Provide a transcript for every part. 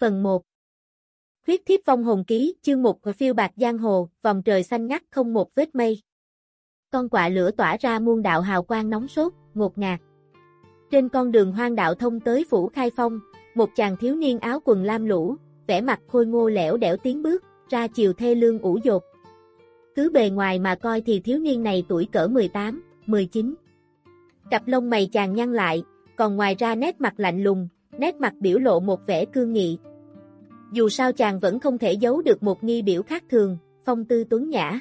Phần 1 Huyết thiếp vong hồn ký, chương 1 phiêu bạc giang hồ, vòng trời xanh ngắt không một vết mây. Con quạ lửa tỏa ra muôn đạo hào quang nóng sốt, ngột ngạt. Trên con đường hoang đạo thông tới phủ khai phong, một chàng thiếu niên áo quần lam lũ, vẻ mặt khôi ngô lẻo đẻo tiến bước, ra chiều thê lương ủ dột. Cứ bề ngoài mà coi thì thiếu niên này tuổi cỡ 18, 19. Cặp lông mày chàng nhăn lại, còn ngoài ra nét mặt lạnh lùng, nét mặt biểu lộ một vẻ cương nghị, dù sao chàng vẫn không thể giấu được một nghi biểu khác thường, phong tư tuấn nhã.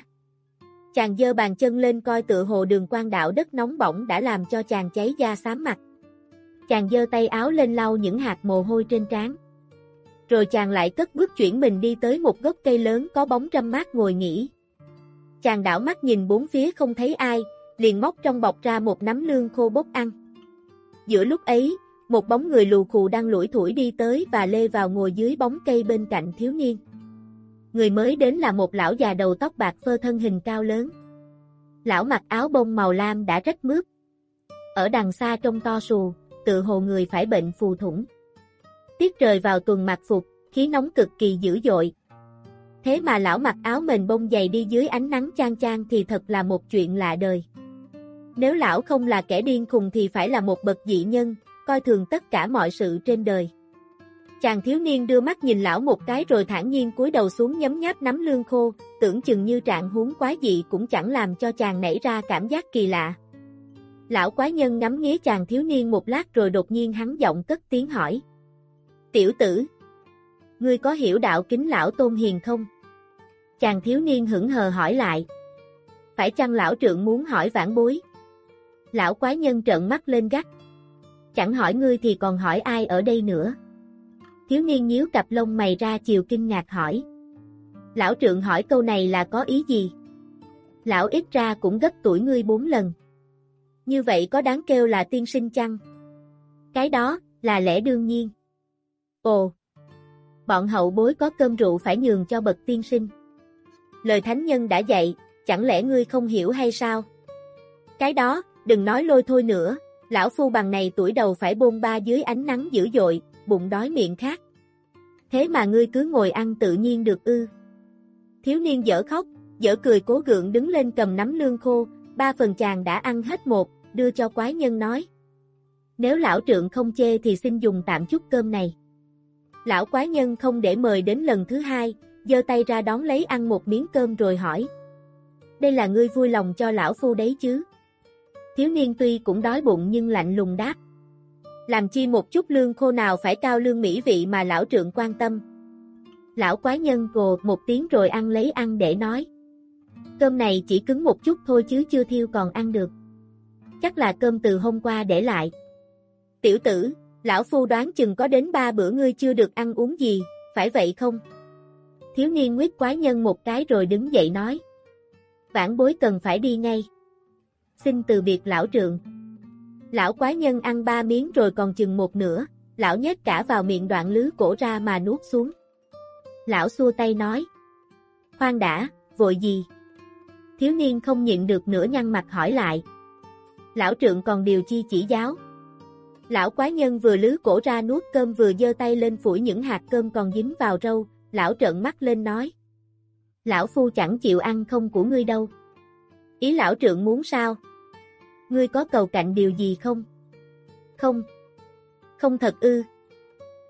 Chàng dơ bàn chân lên coi tựa hồ đường quan đạo đất nóng bỏng đã làm cho chàng cháy da xám mặt. Chàng dơ tay áo lên lau những hạt mồ hôi trên trán. Rồi chàng lại cất bước chuyển mình đi tới một gốc cây lớn có bóng râm mát ngồi nghỉ. Chàng đảo mắt nhìn bốn phía không thấy ai, liền móc trong bọc ra một nắm lương khô bốc ăn. Giữa lúc ấy, một bóng người lù khù đang lủi thủi đi tới và lê vào ngồi dưới bóng cây bên cạnh thiếu niên. Người mới đến là một lão già đầu tóc bạc phơ thân hình cao lớn. Lão mặc áo bông màu lam đã rách mướp. Ở đằng xa trông to sù, tự hồ người phải bệnh phù thủng. Tiết trời vào tuần mặc phục, khí nóng cực kỳ dữ dội. Thế mà lão mặc áo mền bông dày đi dưới ánh nắng chang chang thì thật là một chuyện lạ đời. Nếu lão không là kẻ điên khùng thì phải là một bậc dị nhân, coi thường tất cả mọi sự trên đời. Chàng thiếu niên đưa mắt nhìn lão một cái rồi thản nhiên cúi đầu xuống nhấm nháp nắm lương khô, tưởng chừng như trạng huống quái dị cũng chẳng làm cho chàng nảy ra cảm giác kỳ lạ. Lão quái nhân ngắm nghía chàng thiếu niên một lát rồi đột nhiên hắn giọng cất tiếng hỏi. Tiểu tử, ngươi có hiểu đạo kính lão tôn hiền không? Chàng thiếu niên hững hờ hỏi lại. Phải chăng lão trượng muốn hỏi vãn bối? Lão quái nhân trợn mắt lên gắt, chẳng hỏi ngươi thì còn hỏi ai ở đây nữa. Thiếu niên nhíu cặp lông mày ra chiều kinh ngạc hỏi. Lão trượng hỏi câu này là có ý gì? Lão ít ra cũng gấp tuổi ngươi bốn lần. Như vậy có đáng kêu là tiên sinh chăng? Cái đó, là lẽ đương nhiên. Ồ! Bọn hậu bối có cơm rượu phải nhường cho bậc tiên sinh. Lời thánh nhân đã dạy, chẳng lẽ ngươi không hiểu hay sao? Cái đó, đừng nói lôi thôi nữa, Lão phu bằng này tuổi đầu phải bôn ba dưới ánh nắng dữ dội, bụng đói miệng khát. Thế mà ngươi cứ ngồi ăn tự nhiên được ư. Thiếu niên dở khóc, dở cười cố gượng đứng lên cầm nắm lương khô, ba phần chàng đã ăn hết một, đưa cho quái nhân nói. Nếu lão trượng không chê thì xin dùng tạm chút cơm này. Lão quái nhân không để mời đến lần thứ hai, giơ tay ra đón lấy ăn một miếng cơm rồi hỏi. Đây là ngươi vui lòng cho lão phu đấy chứ? Thiếu niên tuy cũng đói bụng nhưng lạnh lùng đáp. Làm chi một chút lương khô nào phải cao lương mỹ vị mà lão trượng quan tâm. Lão quái nhân gồ một tiếng rồi ăn lấy ăn để nói. Cơm này chỉ cứng một chút thôi chứ chưa thiêu còn ăn được. Chắc là cơm từ hôm qua để lại. Tiểu tử, lão phu đoán chừng có đến ba bữa ngươi chưa được ăn uống gì, phải vậy không? Thiếu niên nguyết quái nhân một cái rồi đứng dậy nói. Vãn bối cần phải đi ngay xin từ biệt lão trượng. Lão quái nhân ăn ba miếng rồi còn chừng một nửa, lão nhét cả vào miệng đoạn lứ cổ ra mà nuốt xuống. Lão xua tay nói, khoan đã, vội gì? Thiếu niên không nhịn được nữa nhăn mặt hỏi lại. Lão trượng còn điều chi chỉ giáo. Lão quái nhân vừa lứ cổ ra nuốt cơm vừa giơ tay lên phủi những hạt cơm còn dính vào râu, lão trợn mắt lên nói. Lão phu chẳng chịu ăn không của ngươi đâu. Ý lão trượng muốn sao? Ngươi có cầu cạnh điều gì không? Không. Không thật ư.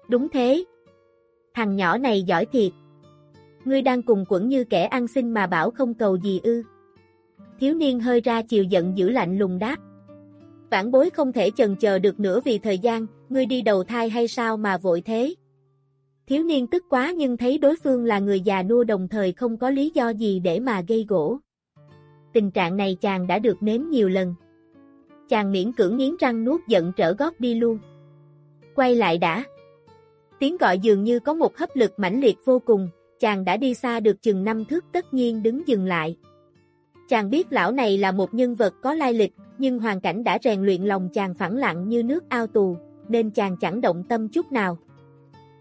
Đúng thế. Thằng nhỏ này giỏi thiệt. Ngươi đang cùng quẩn như kẻ ăn xin mà bảo không cầu gì ư. Thiếu niên hơi ra chiều giận giữ lạnh lùng đáp. Vãn bối không thể chần chờ được nữa vì thời gian, ngươi đi đầu thai hay sao mà vội thế? Thiếu niên tức quá nhưng thấy đối phương là người già nua đồng thời không có lý do gì để mà gây gỗ. Tình trạng này chàng đã được nếm nhiều lần chàng miễn cưỡng nghiến răng nuốt giận trở gót đi luôn. Quay lại đã. Tiếng gọi dường như có một hấp lực mãnh liệt vô cùng, chàng đã đi xa được chừng năm thước tất nhiên đứng dừng lại. Chàng biết lão này là một nhân vật có lai lịch, nhưng hoàn cảnh đã rèn luyện lòng chàng phẳng lặng như nước ao tù, nên chàng chẳng động tâm chút nào.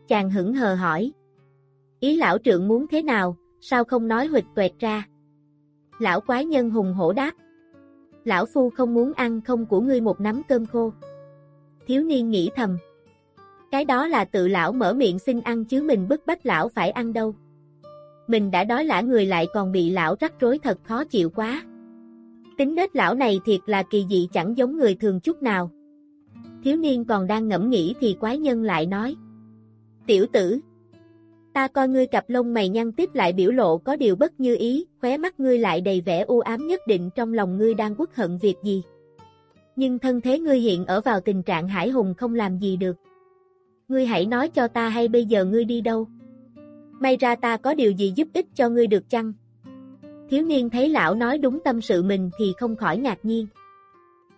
Chàng hững hờ hỏi. Ý lão trượng muốn thế nào, sao không nói huỵch tuệt ra? Lão quái nhân hùng hổ đáp. Lão phu không muốn ăn không của ngươi một nắm cơm khô. Thiếu niên nghĩ thầm. Cái đó là tự lão mở miệng xin ăn chứ mình bức bách lão phải ăn đâu. Mình đã đói lã người lại còn bị lão rắc rối thật khó chịu quá. Tính nết lão này thiệt là kỳ dị chẳng giống người thường chút nào. Thiếu niên còn đang ngẫm nghĩ thì quái nhân lại nói. Tiểu tử, ta coi ngươi cặp lông mày nhăn tiếp lại biểu lộ có điều bất như ý, khóe mắt ngươi lại đầy vẻ u ám nhất định trong lòng ngươi đang quất hận việc gì. Nhưng thân thế ngươi hiện ở vào tình trạng hải hùng không làm gì được. Ngươi hãy nói cho ta hay bây giờ ngươi đi đâu. May ra ta có điều gì giúp ích cho ngươi được chăng? Thiếu niên thấy lão nói đúng tâm sự mình thì không khỏi ngạc nhiên.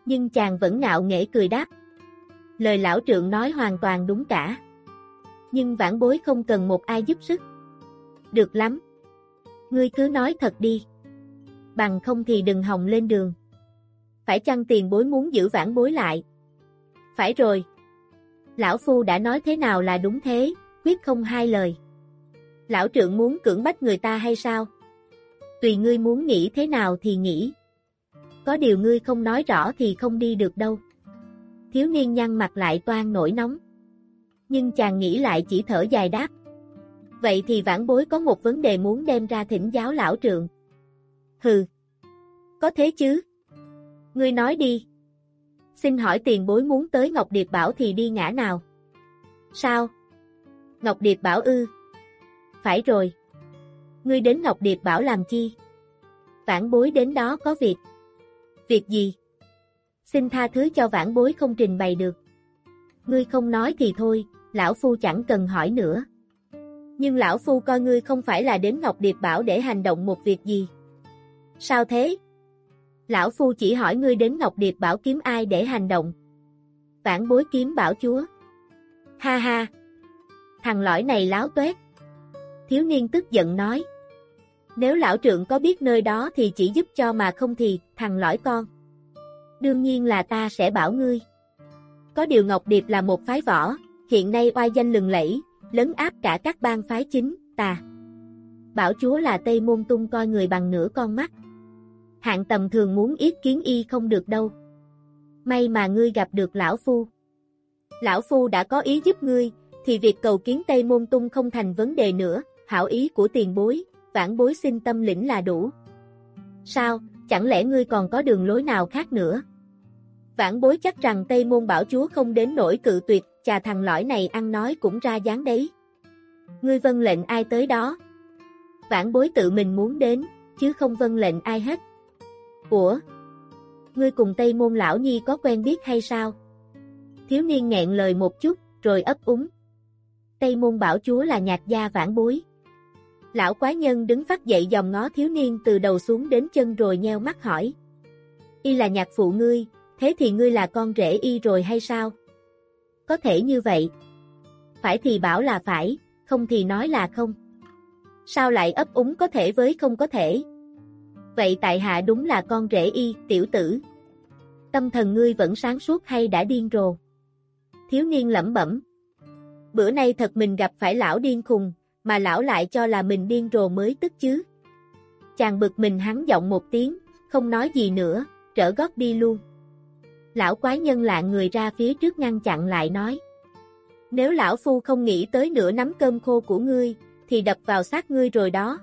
Nhưng chàng vẫn ngạo nghễ cười đáp. Lời lão trượng nói hoàn toàn đúng cả. Nhưng vãn bối không cần một ai giúp sức. Được lắm. Ngươi cứ nói thật đi. Bằng không thì đừng hòng lên đường. Phải chăng tiền bối muốn giữ vãn bối lại? Phải rồi. Lão Phu đã nói thế nào là đúng thế, quyết không hai lời. Lão trượng muốn cưỡng bách người ta hay sao? Tùy ngươi muốn nghĩ thế nào thì nghĩ. Có điều ngươi không nói rõ thì không đi được đâu. Thiếu niên nhăn mặt lại toan nổi nóng. Nhưng chàng nghĩ lại chỉ thở dài đáp. Vậy thì vãn bối có một vấn đề muốn đem ra thỉnh giáo lão trượng. Hừ. Có thế chứ? Ngươi nói đi. Xin hỏi tiền bối muốn tới Ngọc Điệp Bảo thì đi ngã nào? Sao? Ngọc Điệp Bảo ư? Phải rồi. Ngươi đến Ngọc Điệp Bảo làm chi? Vãn bối đến đó có việc. Việc gì? Xin tha thứ cho vãn bối không trình bày được. Ngươi không nói thì thôi, lão phu chẳng cần hỏi nữa. Nhưng lão phu coi ngươi không phải là đến Ngọc Điệp Bảo để hành động một việc gì. Sao thế? Lão phu chỉ hỏi ngươi đến Ngọc Điệp Bảo kiếm ai để hành động. Vãn bối kiếm bảo chúa. Ha ha! Thằng lõi này láo tuét. Thiếu niên tức giận nói. Nếu lão trượng có biết nơi đó thì chỉ giúp cho mà không thì, thằng lõi con. Đương nhiên là ta sẽ bảo ngươi. Có điều Ngọc Điệp là một phái võ, hiện nay oai danh lừng lẫy, lấn áp cả các bang phái chính, tà Bảo chúa là Tây Môn Tung coi người bằng nửa con mắt. Hạng tầm thường muốn yết kiến y không được đâu. May mà ngươi gặp được lão phu. Lão phu đã có ý giúp ngươi, thì việc cầu kiến Tây Môn Tung không thành vấn đề nữa, hảo ý của tiền bối, vãn bối xin tâm lĩnh là đủ. Sao, chẳng lẽ ngươi còn có đường lối nào khác nữa? Vãn bối chắc rằng Tây Môn Bảo Chúa không đến nỗi cự tuyệt, chà thằng lõi này ăn nói cũng ra dáng đấy. Ngươi vân lệnh ai tới đó? Vãn bối tự mình muốn đến, chứ không vân lệnh ai hết. Ủa? Ngươi cùng Tây Môn Lão Nhi có quen biết hay sao? Thiếu niên nghẹn lời một chút, rồi ấp úng. Tây Môn Bảo Chúa là nhạc gia vãn bối. Lão quái nhân đứng phát dậy dòng ngó thiếu niên từ đầu xuống đến chân rồi nheo mắt hỏi. Y là nhạc phụ ngươi, thế thì ngươi là con rể y rồi hay sao? Có thể như vậy. Phải thì bảo là phải, không thì nói là không. Sao lại ấp úng có thể với không có thể? Vậy tại hạ đúng là con rể y, tiểu tử. Tâm thần ngươi vẫn sáng suốt hay đã điên rồ? Thiếu niên lẩm bẩm. Bữa nay thật mình gặp phải lão điên khùng, mà lão lại cho là mình điên rồ mới tức chứ. Chàng bực mình hắn giọng một tiếng, không nói gì nữa, trở gót đi luôn. Lão quái nhân lạ người ra phía trước ngăn chặn lại nói. Nếu lão phu không nghĩ tới nửa nắm cơm khô của ngươi, thì đập vào xác ngươi rồi đó.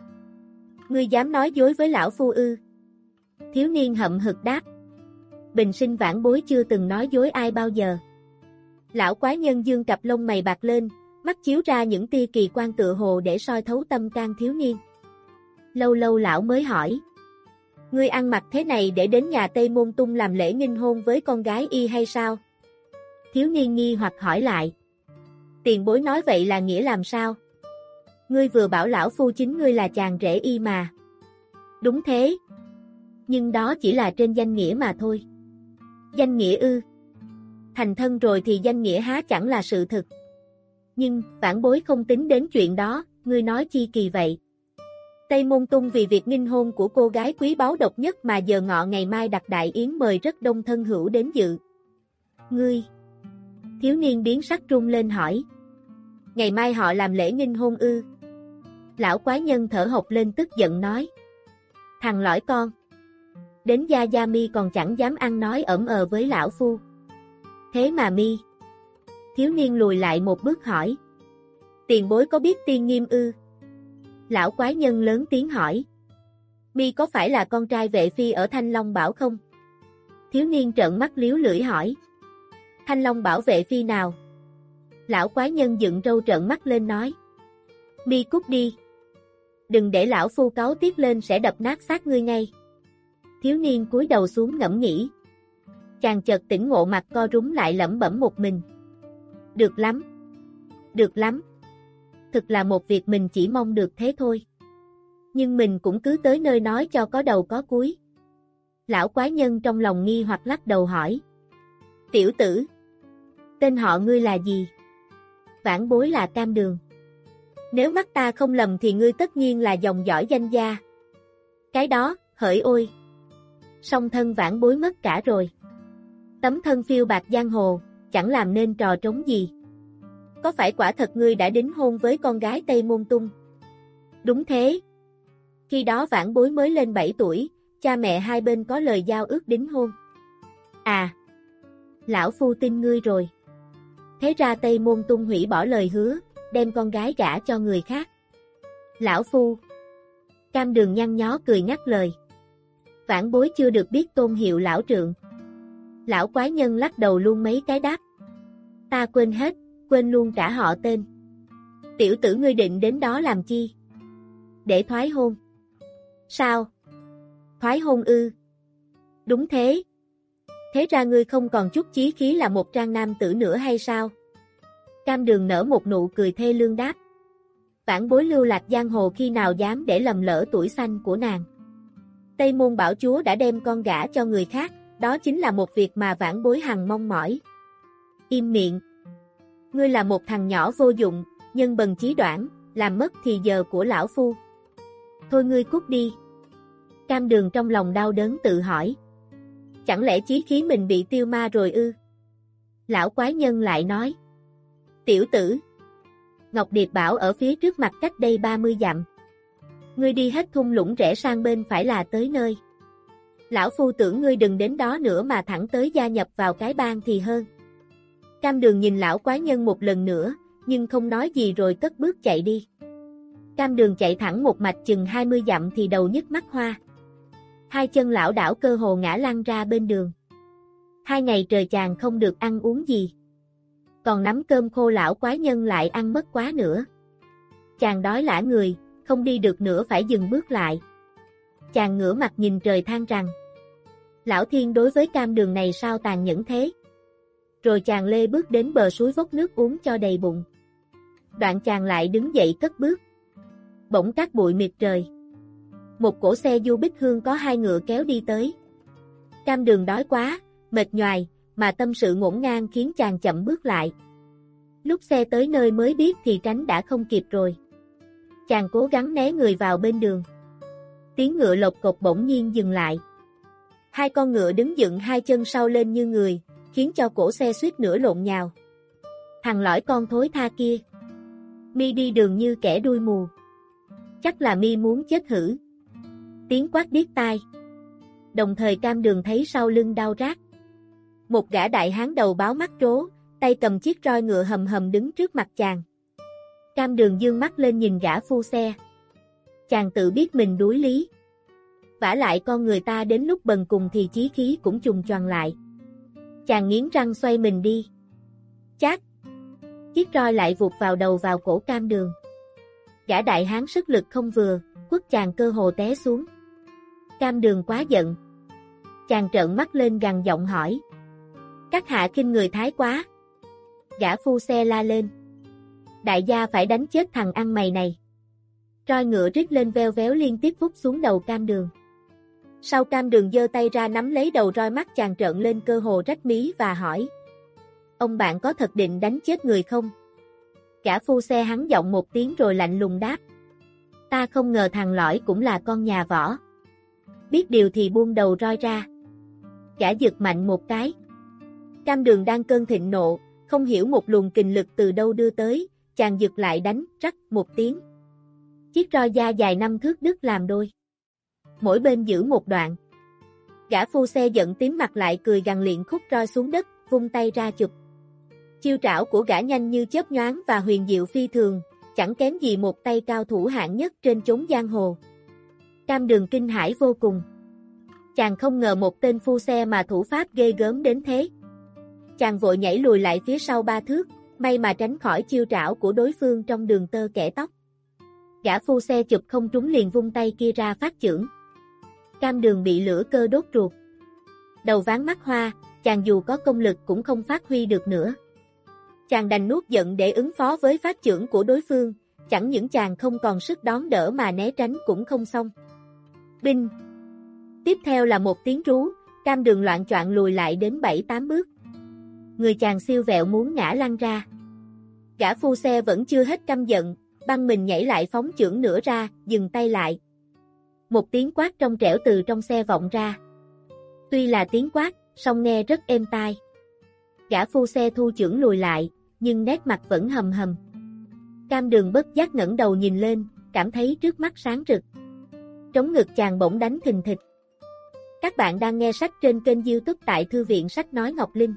Ngươi dám nói dối với lão phu ư? Thiếu niên hậm hực đáp. Bình sinh vãn bối chưa từng nói dối ai bao giờ. Lão quái nhân dương cặp lông mày bạc lên, mắt chiếu ra những tia kỳ quan tựa hồ để soi thấu tâm can thiếu niên. Lâu lâu lão mới hỏi. Ngươi ăn mặc thế này để đến nhà Tây Môn Tung làm lễ nghinh hôn với con gái y hay sao? Thiếu niên nghi hoặc hỏi lại. Tiền bối nói vậy là nghĩa làm sao? Ngươi vừa bảo lão phu chính ngươi là chàng rể y mà. Đúng thế. Nhưng đó chỉ là trên danh nghĩa mà thôi. Danh nghĩa ư. Thành thân rồi thì danh nghĩa há chẳng là sự thực. Nhưng, vãn bối không tính đến chuyện đó, ngươi nói chi kỳ vậy. Tây Môn Tung vì việc nghinh hôn của cô gái quý báu độc nhất mà giờ ngọ ngày mai đặt đại yến mời rất đông thân hữu đến dự. Ngươi! Thiếu niên biến sắc trung lên hỏi. Ngày mai họ làm lễ nghinh hôn ư. Lão quái nhân thở hộc lên tức giận nói. Thằng lõi con! Đến Gia Gia Mi còn chẳng dám ăn nói ẩm ờ với lão phu. Thế mà Mi! Thiếu niên lùi lại một bước hỏi. Tiền bối có biết tiên nghiêm ư? Lão quái nhân lớn tiếng hỏi. Mi có phải là con trai vệ phi ở Thanh Long Bảo không? Thiếu niên trợn mắt liếu lưỡi hỏi. Thanh Long bảo vệ phi nào? Lão quái nhân dựng râu trợn mắt lên nói. Mi cút đi. Đừng để lão phu cáo tiếc lên sẽ đập nát xác ngươi ngay. Thiếu niên cúi đầu xuống ngẫm nghĩ. Chàng chợt tỉnh ngộ mặt co rúng lại lẩm bẩm một mình. Được lắm. Được lắm. Thực là một việc mình chỉ mong được thế thôi. Nhưng mình cũng cứ tới nơi nói cho có đầu có cuối. Lão quái nhân trong lòng nghi hoặc lắc đầu hỏi. Tiểu tử. Tên họ ngươi là gì? Vãn bối là cam đường. Nếu mắt ta không lầm thì ngươi tất nhiên là dòng dõi danh gia. Cái đó, hỡi ôi. Song thân vãn bối mất cả rồi. Tấm thân phiêu bạc giang hồ, chẳng làm nên trò trống gì. Có phải quả thật ngươi đã đính hôn với con gái Tây Môn Tung? Đúng thế. Khi đó vãn bối mới lên 7 tuổi, cha mẹ hai bên có lời giao ước đính hôn. À, lão phu tin ngươi rồi. Thế ra Tây Môn Tung hủy bỏ lời hứa, đem con gái gả cho người khác. Lão phu. Cam đường nhăn nhó cười ngắt lời. Vãn bối chưa được biết tôn hiệu lão trượng. Lão quái nhân lắc đầu luôn mấy cái đáp. Ta quên hết, quên luôn cả họ tên. Tiểu tử ngươi định đến đó làm chi? Để thoái hôn. Sao? Thoái hôn ư? Đúng thế. Thế ra ngươi không còn chút chí khí là một trang nam tử nữa hay sao? Cam đường nở một nụ cười thê lương đáp. Vãn bối lưu lạc giang hồ khi nào dám để lầm lỡ tuổi xanh của nàng. Tây môn bảo chúa đã đem con gả cho người khác, đó chính là một việc mà vãn bối hằng mong mỏi. Im miệng. Ngươi là một thằng nhỏ vô dụng, nhân bần chí đoạn, làm mất thì giờ của lão phu. Thôi ngươi cút đi. Cam đường trong lòng đau đớn tự hỏi. Chẳng lẽ chí khí mình bị tiêu ma rồi ư? Lão quái nhân lại nói. Tiểu tử. Ngọc Điệp bảo ở phía trước mặt cách đây 30 dặm. Ngươi đi hết thung lũng rẽ sang bên phải là tới nơi. Lão phu tưởng ngươi đừng đến đó nữa mà thẳng tới gia nhập vào cái bang thì hơn. Cam đường nhìn lão quái nhân một lần nữa, nhưng không nói gì rồi cất bước chạy đi. Cam đường chạy thẳng một mạch chừng 20 dặm thì đầu nhức mắt hoa. Hai chân lão đảo cơ hồ ngã lăn ra bên đường. Hai ngày trời chàng không được ăn uống gì. Còn nắm cơm khô lão quái nhân lại ăn mất quá nữa. Chàng đói lả người, không đi được nữa phải dừng bước lại. Chàng ngửa mặt nhìn trời than rằng Lão thiên đối với cam đường này sao tàn nhẫn thế? Rồi chàng lê bước đến bờ suối vốc nước uống cho đầy bụng. Đoạn chàng lại đứng dậy cất bước. Bỗng các bụi miệt trời. Một cổ xe du bích hương có hai ngựa kéo đi tới. Cam đường đói quá, mệt nhoài, mà tâm sự ngổn ngang khiến chàng chậm bước lại. Lúc xe tới nơi mới biết thì tránh đã không kịp rồi. Chàng cố gắng né người vào bên đường. Tiếng ngựa lộc cộc bỗng nhiên dừng lại. Hai con ngựa đứng dựng hai chân sau lên như người, khiến cho cổ xe suýt nửa lộn nhào. Thằng lõi con thối tha kia. Mi đi đường như kẻ đuôi mù. Chắc là Mi muốn chết hử. Tiếng quát điếc tai. Đồng thời cam đường thấy sau lưng đau rát. Một gã đại hán đầu báo mắt trố, tay cầm chiếc roi ngựa hầm hầm đứng trước mặt chàng. Cam đường dương mắt lên nhìn gã phu xe. Chàng tự biết mình đuối lý. vả lại con người ta đến lúc bần cùng thì chí khí cũng trùng tròn lại. Chàng nghiến răng xoay mình đi. Chát! Chiếc roi lại vụt vào đầu vào cổ cam đường. Gã đại hán sức lực không vừa, quất chàng cơ hồ té xuống. Cam đường quá giận. Chàng trợn mắt lên gằn giọng hỏi. Các hạ kinh người thái quá. Gã phu xe la lên. Đại gia phải đánh chết thằng ăn mày này. Roi ngựa rít lên veo véo liên tiếp vút xuống đầu cam đường. Sau cam đường dơ tay ra nắm lấy đầu roi mắt chàng trợn lên cơ hồ rách mí và hỏi. Ông bạn có thật định đánh chết người không? Cả phu xe hắn giọng một tiếng rồi lạnh lùng đáp. Ta không ngờ thằng lõi cũng là con nhà võ. Biết điều thì buông đầu roi ra. Cả giật mạnh một cái. Cam đường đang cơn thịnh nộ, không hiểu một luồng kình lực từ đâu đưa tới, chàng giật lại đánh, rắc một tiếng. Chiếc roi da dài năm thước đứt làm đôi. Mỗi bên giữ một đoạn. Gã phu xe giận tím mặt lại cười gằn liền khúc roi xuống đất, vung tay ra chụp. Chiêu trảo của gã nhanh như chớp nhoáng và huyền diệu phi thường, chẳng kém gì một tay cao thủ hạng nhất trên chốn giang hồ. Cam đường kinh hải vô cùng. Chàng không ngờ một tên phu xe mà thủ pháp ghê gớm đến thế. Chàng vội nhảy lùi lại phía sau ba thước, may mà tránh khỏi chiêu trảo của đối phương trong đường tơ kẻ tóc. Gã phu xe chụp không trúng liền vung tay kia ra phát chưởng. Cam đường bị lửa cơ đốt ruột. Đầu ván mắt hoa, chàng dù có công lực cũng không phát huy được nữa. Chàng đành nuốt giận để ứng phó với phát trưởng của đối phương, chẳng những chàng không còn sức đón đỡ mà né tránh cũng không xong. Binh Tiếp theo là một tiếng rú, cam đường loạn choạng lùi lại đến 7-8 bước. Người chàng siêu vẹo muốn ngã lăn ra. Gã phu xe vẫn chưa hết căm giận, băng mình nhảy lại phóng chưởng nữa ra, dừng tay lại. Một tiếng quát trong trẻo từ trong xe vọng ra. Tuy là tiếng quát, song nghe rất êm tai. Gã phu xe thu chưởng lùi lại, nhưng nét mặt vẫn hầm hầm. Cam đường bất giác ngẩng đầu nhìn lên, cảm thấy trước mắt sáng rực. Trống ngực chàng bỗng đánh thình thịch. Các bạn đang nghe sách trên kênh youtube tại Thư viện Sách Nói Ngọc Linh.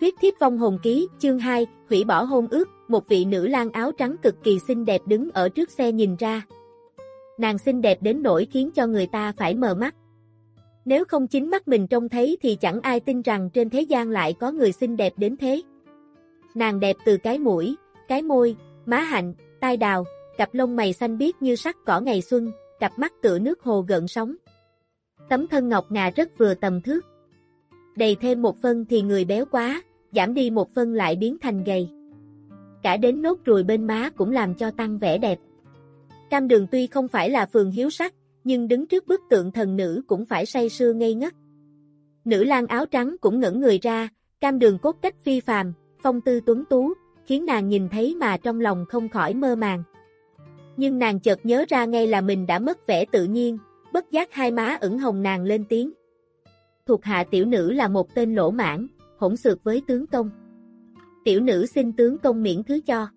Huyết thiếp vong hồn ký, chương 2, hủy bỏ hôn ước, một vị nữ lang áo trắng cực kỳ xinh đẹp đứng ở trước xe nhìn ra. Nàng xinh đẹp đến nỗi khiến cho người ta phải mờ mắt. Nếu không chính mắt mình trông thấy thì chẳng ai tin rằng trên thế gian lại có người xinh đẹp đến thế. Nàng đẹp từ cái mũi, cái môi, má hạnh, tai đào, cặp lông mày xanh biếc như sắc cỏ ngày xuân, cặp mắt tựa nước hồ gợn sóng. Tấm thân ngọc ngà rất vừa tầm thước. Đầy thêm một phân thì người béo quá, giảm đi một phân lại biến thành gầy. Cả đến nốt ruồi bên má cũng làm cho tăng vẻ đẹp. Cam đường tuy không phải là phường hiếu sắc, nhưng đứng trước bức tượng thần nữ cũng phải say sưa ngây ngất. Nữ lang áo trắng cũng ngẩn người ra, cam đường cốt cách phi phàm, phong tư tuấn tú, khiến nàng nhìn thấy mà trong lòng không khỏi mơ màng. Nhưng nàng chợt nhớ ra ngay là mình đã mất vẻ tự nhiên, bất giác hai má ửng hồng nàng lên tiếng. Thuộc hạ tiểu nữ là một tên lỗ mãn, hỗn xược với tướng công. Tiểu nữ xin tướng công miễn thứ cho.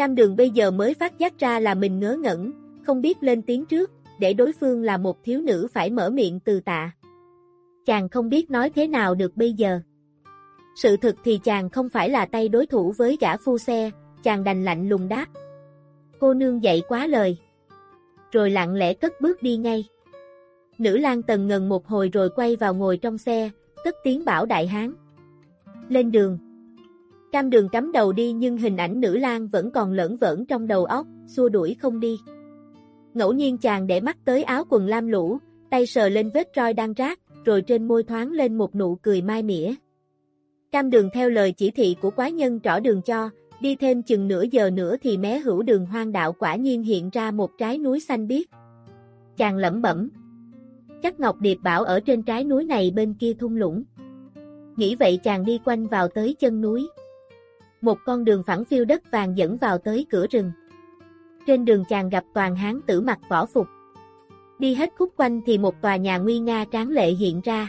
Cam đường bây giờ mới phát giác ra là mình ngớ ngẩn, không biết lên tiếng trước, để đối phương là một thiếu nữ phải mở miệng từ tạ. Chàng không biết nói thế nào được bây giờ. Sự thực thì chàng không phải là tay đối thủ với gã phu xe, chàng đành lạnh lùng đáp. Cô nương dậy quá lời. Rồi lặng lẽ cất bước đi ngay. Nữ lang tần ngần một hồi rồi quay vào ngồi trong xe, cất tiếng bảo đại hán. Lên đường. Cam đường cắm đầu đi nhưng hình ảnh nữ lang vẫn còn lẫn vẩn trong đầu óc, xua đuổi không đi. Ngẫu nhiên chàng để mắt tới áo quần lam lũ, tay sờ lên vết roi đang rác, rồi trên môi thoáng lên một nụ cười mai mỉa. Cam đường theo lời chỉ thị của quái nhân trỏ đường cho, đi thêm chừng nửa giờ nữa thì mé hữu đường hoang đạo quả nhiên hiện ra một trái núi xanh biếc. Chàng lẩm bẩm. Chắc Ngọc Điệp bảo ở trên trái núi này bên kia thung lũng. Nghĩ vậy chàng đi quanh vào tới chân núi. Một con đường phẳng phiêu đất vàng dẫn vào tới cửa rừng. Trên đường chàng gặp toàn hán tử mặc võ phục. Đi hết khúc quanh thì một tòa nhà nguy nga tráng lệ hiện ra.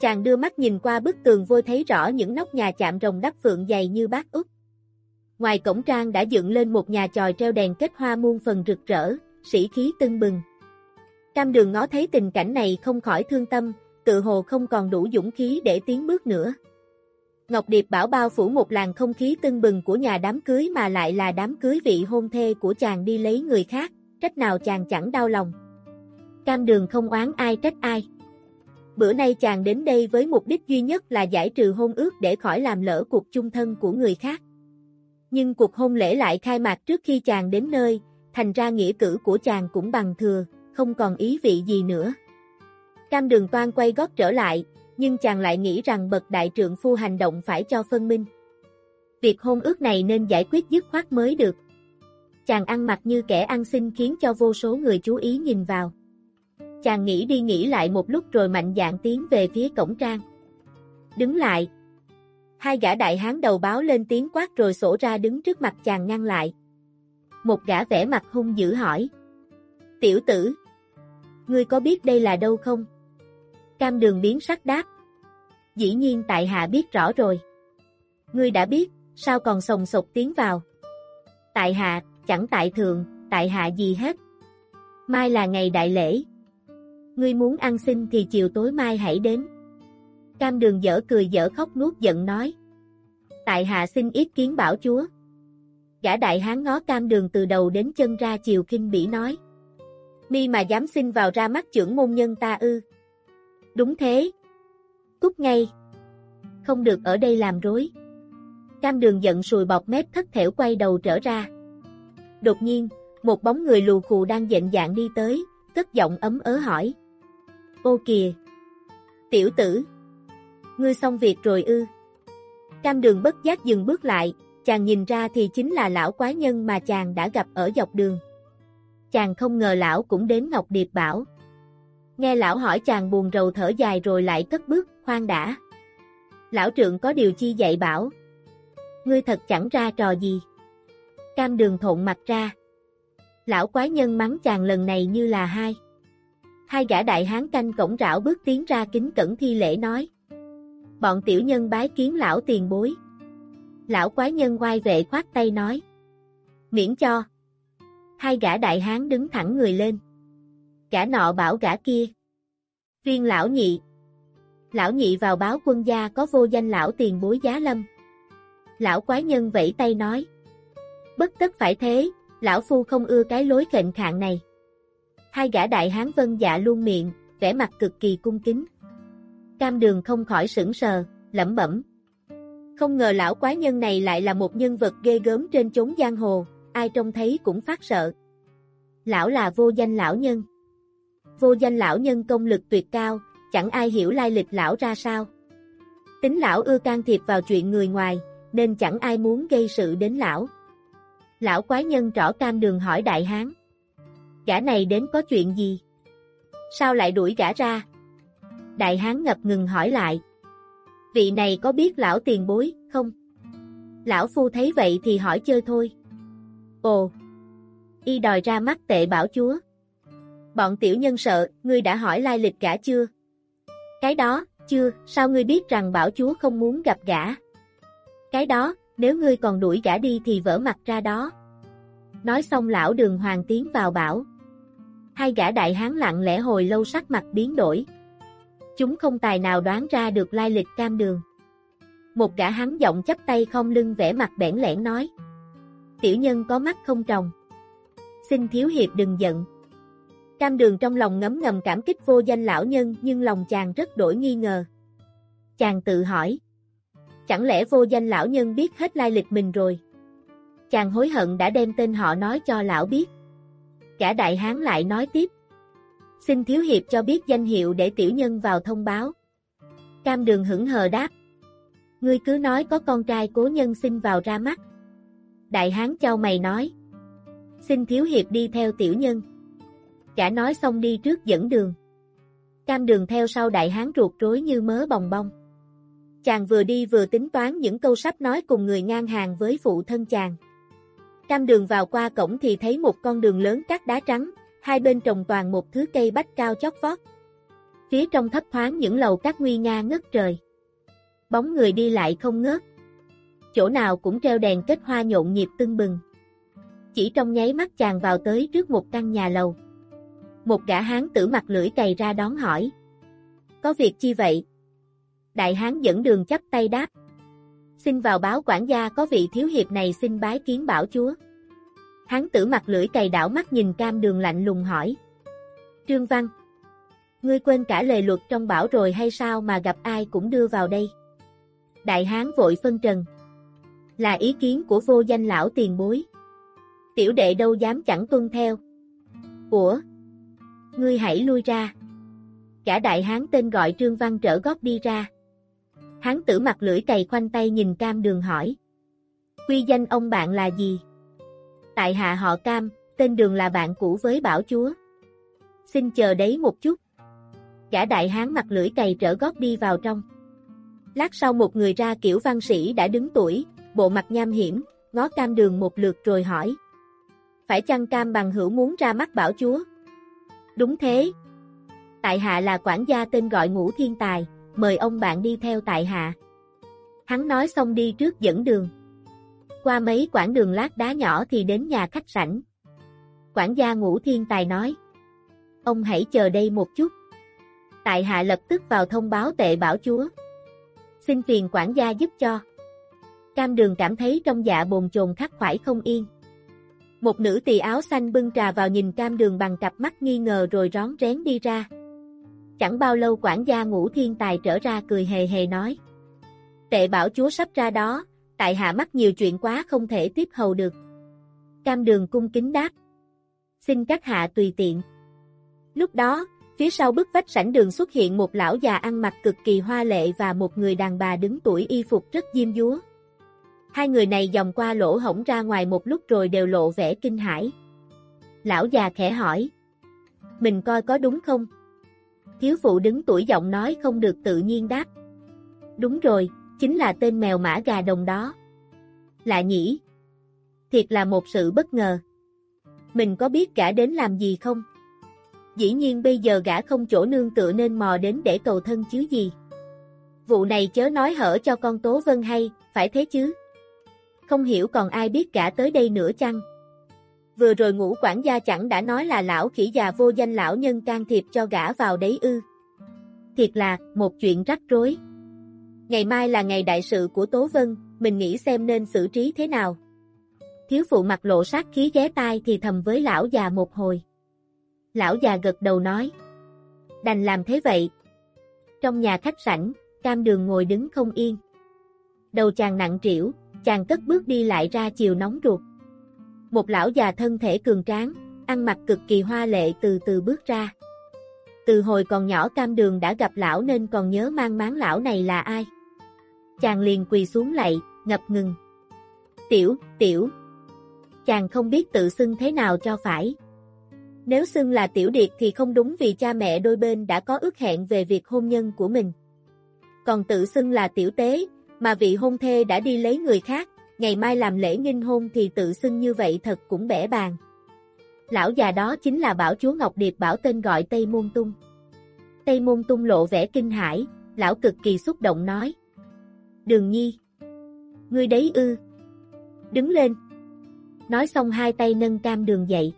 Chàng đưa mắt nhìn qua bức tường vôi thấy rõ những nóc nhà chạm rồng đắp phượng dày như bát úc. Ngoài cổng trang đã dựng lên một nhà tròi treo đèn kết hoa muôn phần rực rỡ, sĩ khí tưng bừng. Cam đường ngó thấy tình cảnh này không khỏi thương tâm, tự hồ không còn đủ dũng khí để tiến bước nữa. Ngọc Điệp bảo bao phủ một làn không khí tưng bừng của nhà đám cưới mà lại là đám cưới vị hôn thê của chàng đi lấy người khác, trách nào chàng chẳng đau lòng. Cam đường không oán ai trách ai. Bữa nay chàng đến đây với mục đích duy nhất là giải trừ hôn ước để khỏi làm lỡ cuộc chung thân của người khác. Nhưng cuộc hôn lễ lại khai mạc trước khi chàng đến nơi, thành ra nghĩa cử của chàng cũng bằng thừa, không còn ý vị gì nữa. Cam đường toan quay gót trở lại, nhưng chàng lại nghĩ rằng bậc đại trượng phu hành động phải cho phân minh. Việc hôn ước này nên giải quyết dứt khoát mới được. Chàng ăn mặc như kẻ ăn xin khiến cho vô số người chú ý nhìn vào. Chàng nghĩ đi nghĩ lại một lúc rồi mạnh dạn tiến về phía cổng trang. Đứng lại. Hai gã đại hán đầu báo lên tiếng quát rồi sổ ra đứng trước mặt chàng ngăn lại. Một gã vẻ mặt hung dữ hỏi. Tiểu tử, ngươi có biết đây là đâu không? Cam đường biến sắc đáp. Dĩ nhiên tại hạ biết rõ rồi. Ngươi đã biết, sao còn sồng sột tiến vào? Tại hạ, chẳng tại thượng, tại hạ gì hết. Mai là ngày đại lễ. Ngươi muốn ăn xin thì chiều tối mai hãy đến. Cam đường dở cười dở khóc nuốt giận nói. Tại hạ xin ý kiến bảo chúa. Gã đại hán ngó cam đường từ đầu đến chân ra chiều kinh bỉ nói. Mi mà dám xin vào ra mắt trưởng môn nhân ta ư. Đúng thế. Cút ngay. Không được ở đây làm rối. Cam đường giận sùi bọc mép thất thểu quay đầu trở ra. Đột nhiên, một bóng người lù khù đang dện dạng đi tới, cất giọng ấm ớ hỏi. Ô kìa! Tiểu tử! Ngươi xong việc rồi ư? Cam đường bất giác dừng bước lại, chàng nhìn ra thì chính là lão quái nhân mà chàng đã gặp ở dọc đường. Chàng không ngờ lão cũng đến Ngọc Điệp bảo. Nghe lão hỏi chàng buồn rầu thở dài rồi lại cất bước, khoan đã. Lão trượng có điều chi dạy bảo. Ngươi thật chẳng ra trò gì. Cam đường thộn mặt ra. Lão quái nhân mắng chàng lần này như là hai. Hai gã đại hán canh cổng rảo bước tiến ra kính cẩn thi lễ nói. Bọn tiểu nhân bái kiến lão tiền bối. Lão quái nhân quay vệ khoát tay nói. Miễn cho. Hai gã đại hán đứng thẳng người lên. Gã nọ bảo gã kia. Viên lão nhị. Lão nhị vào báo quân gia có vô danh lão tiền bối giá lâm. Lão quái nhân vẫy tay nói. Bất tất phải thế, lão phu không ưa cái lối khệnh khạng này. Hai gã đại hán vân dạ luôn miệng, vẻ mặt cực kỳ cung kính. Cam đường không khỏi sững sờ, lẩm bẩm. Không ngờ lão quái nhân này lại là một nhân vật ghê gớm trên chốn giang hồ, ai trông thấy cũng phát sợ. Lão là vô danh lão nhân. Vô danh lão nhân công lực tuyệt cao, chẳng ai hiểu lai lịch lão ra sao. Tính lão ưa can thiệp vào chuyện người ngoài, nên chẳng ai muốn gây sự đến lão. Lão quái nhân trỏ cam đường hỏi đại hán. Gã này đến có chuyện gì? Sao lại đuổi gã ra? Đại hán ngập ngừng hỏi lại. Vị này có biết lão tiền bối, không? Lão phu thấy vậy thì hỏi chơi thôi. Ồ! Y đòi ra mắt tệ bảo chúa. Bọn tiểu nhân sợ, ngươi đã hỏi lai lịch gã chưa? Cái đó, chưa, sao ngươi biết rằng bảo chúa không muốn gặp gã? Cái đó, nếu ngươi còn đuổi gã đi thì vỡ mặt ra đó. Nói xong lão đường hoàng tiến vào bảo. Hai gã đại hán lặng lẽ hồi lâu sắc mặt biến đổi. Chúng không tài nào đoán ra được lai lịch cam đường. Một gã hắn giọng chắp tay không lưng vẽ mặt bẽn lẽn nói. Tiểu nhân có mắt không trồng. Xin thiếu hiệp đừng giận. Cam đường trong lòng ngấm ngầm cảm kích vô danh lão nhân, nhưng lòng chàng rất đổi nghi ngờ. Chàng tự hỏi. Chẳng lẽ vô danh lão nhân biết hết lai lịch mình rồi? Chàng hối hận đã đem tên họ nói cho lão biết. Cả đại hán lại nói tiếp. Xin thiếu hiệp cho biết danh hiệu để tiểu nhân vào thông báo. Cam đường hững hờ đáp. Ngươi cứ nói có con trai cố nhân xin vào ra mắt. Đại hán châu mày nói. Xin thiếu hiệp đi theo tiểu nhân. Cả nói xong đi trước dẫn đường. Cam đường theo sau đại hán ruột rối như mớ bồng bông. Chàng vừa đi vừa tính toán những câu sắp nói cùng người ngang hàng với phụ thân chàng. Cam đường vào qua cổng thì thấy một con đường lớn cắt đá trắng, hai bên trồng toàn một thứ cây bách cao chót vót. Phía trong thấp thoáng những lầu các nguy nga ngất trời. Bóng người đi lại không ngớt. Chỗ nào cũng treo đèn kết hoa nhộn nhịp tưng bừng. Chỉ trong nháy mắt chàng vào tới trước một căn nhà lầu. Một gã hán tử mặt lưỡi cày ra đón hỏi. Có việc chi vậy? Đại hán dẫn đường chấp tay đáp. Xin vào báo quản gia có vị thiếu hiệp này xin bái kiến bảo chúa. Hán tử mặt lưỡi cày đảo mắt nhìn cam đường lạnh lùng hỏi. Trương Văn. Ngươi quên cả lời luật trong bảo rồi hay sao mà gặp ai cũng đưa vào đây? Đại hán vội phân trần. Là ý kiến của vô danh lão tiền bối. Tiểu đệ đâu dám chẳng tuân theo. Ủa? Ngươi hãy lui ra. Cả đại hán tên gọi Trương Văn trở góp đi ra. Hán tử mặt lưỡi cày khoanh tay nhìn cam đường hỏi. Quy danh ông bạn là gì? Tại hạ họ cam, tên đường là bạn cũ với bảo chúa. Xin chờ đấy một chút. cả đại hán mặt lưỡi cày trở gót đi vào trong. Lát sau một người ra kiểu văn sĩ đã đứng tuổi, bộ mặt nham hiểm, ngó cam đường một lượt rồi hỏi. Phải chăng cam bằng hữu muốn ra mắt bảo chúa? Đúng thế. Tại hạ là quản gia tên gọi ngũ thiên tài, mời ông bạn đi theo tại hạ. Hắn nói xong đi trước dẫn đường. Qua mấy quãng đường lát đá nhỏ thì đến nhà khách sảnh. Quản gia ngũ thiên tài nói. Ông hãy chờ đây một chút. Tại hạ lập tức vào thông báo tệ bảo chúa. Xin phiền quản gia giúp cho. Cam đường cảm thấy trong dạ bồn chồn khắc khoải không yên. Một nữ tỳ áo xanh bưng trà vào nhìn cam đường bằng cặp mắt nghi ngờ rồi rón rén đi ra. Chẳng bao lâu quản gia ngũ thiên tài trở ra cười hề hề nói. Tệ bảo chúa sắp ra đó, tại hạ mắc nhiều chuyện quá không thể tiếp hầu được. Cam đường cung kính đáp. Xin các hạ tùy tiện. Lúc đó, phía sau bức vách sảnh đường xuất hiện một lão già ăn mặc cực kỳ hoa lệ và một người đàn bà đứng tuổi y phục rất diêm dúa. Hai người này dòng qua lỗ hổng ra ngoài một lúc rồi đều lộ vẻ kinh hãi. Lão già khẽ hỏi. Mình coi có đúng không? Thiếu phụ đứng tuổi giọng nói không được tự nhiên đáp. Đúng rồi, chính là tên mèo mã gà đồng đó. Lạ nhỉ? Thiệt là một sự bất ngờ. Mình có biết gã đến làm gì không? Dĩ nhiên bây giờ gã không chỗ nương tựa nên mò đến để cầu thân chứ gì. Vụ này chớ nói hở cho con Tố Vân hay, phải thế chứ? Không hiểu còn ai biết cả tới đây nữa chăng? Vừa rồi ngũ quản gia chẳng đã nói là lão khỉ già vô danh lão nhân can thiệp cho gã vào đấy ư. Thiệt là, một chuyện rắc rối. Ngày mai là ngày đại sự của Tố Vân, mình nghĩ xem nên xử trí thế nào. Thiếu phụ mặt lộ sát khí ghé tai thì thầm với lão già một hồi. Lão già gật đầu nói. Đành làm thế vậy. Trong nhà khách sảnh, cam đường ngồi đứng không yên. Đầu chàng nặng trĩu, chàng cất bước đi lại ra chiều nóng ruột. Một lão già thân thể cường tráng, ăn mặc cực kỳ hoa lệ từ từ bước ra. Từ hồi còn nhỏ cam đường đã gặp lão nên còn nhớ mang máng lão này là ai. Chàng liền quỳ xuống lạy, ngập ngừng. Tiểu, tiểu. Chàng không biết tự xưng thế nào cho phải. Nếu xưng là tiểu điệt thì không đúng vì cha mẹ đôi bên đã có ước hẹn về việc hôn nhân của mình. Còn tự xưng là tiểu tế, mà vị hôn thê đã đi lấy người khác, ngày mai làm lễ nghinh hôn thì tự xưng như vậy thật cũng bẻ bàn. Lão già đó chính là bảo chúa Ngọc Điệp bảo tên gọi Tây Môn Tung. Tây Môn Tung lộ vẻ kinh hãi, lão cực kỳ xúc động nói. Đường nhi. Ngươi đấy ư. Đứng lên. Nói xong hai tay nâng cam đường dậy.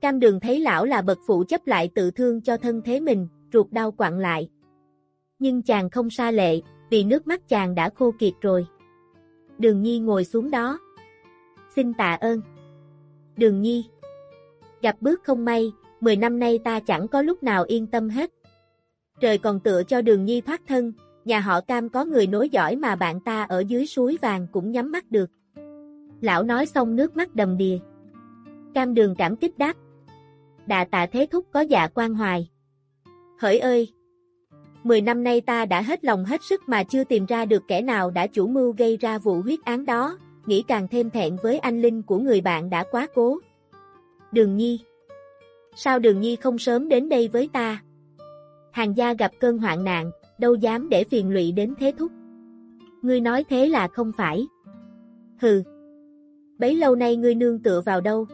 Cam đường thấy lão là bậc phụ chấp lại tự thương cho thân thế mình, ruột đau quặn lại. Nhưng chàng không xa lệ, vì nước mắt chàng đã khô kiệt rồi. Đường Nhi ngồi xuống đó. Xin tạ ơn. Đường Nhi. Gặp bước không may, 10 năm nay ta chẳng có lúc nào yên tâm hết. Trời còn tựa cho Đường Nhi thoát thân, nhà họ Cam có người nối giỏi mà bạn ta ở dưới suối vàng cũng nhắm mắt được. Lão nói xong nước mắt đầm đìa. Cam đường cảm kích đáp. Đà tạ thế thúc có dạ quan hoài. Hỡi ơi, 10 năm nay ta đã hết lòng hết sức mà chưa tìm ra được kẻ nào đã chủ mưu gây ra vụ huyết án đó, nghĩ càng thêm thẹn với anh Linh của người bạn đã quá cố. Đường Nhi Sao Đường Nhi không sớm đến đây với ta? Hàng gia gặp cơn hoạn nạn, đâu dám để phiền lụy đến thế thúc. Ngươi nói thế là không phải. Hừ. Bấy lâu nay ngươi nương tựa vào đâu?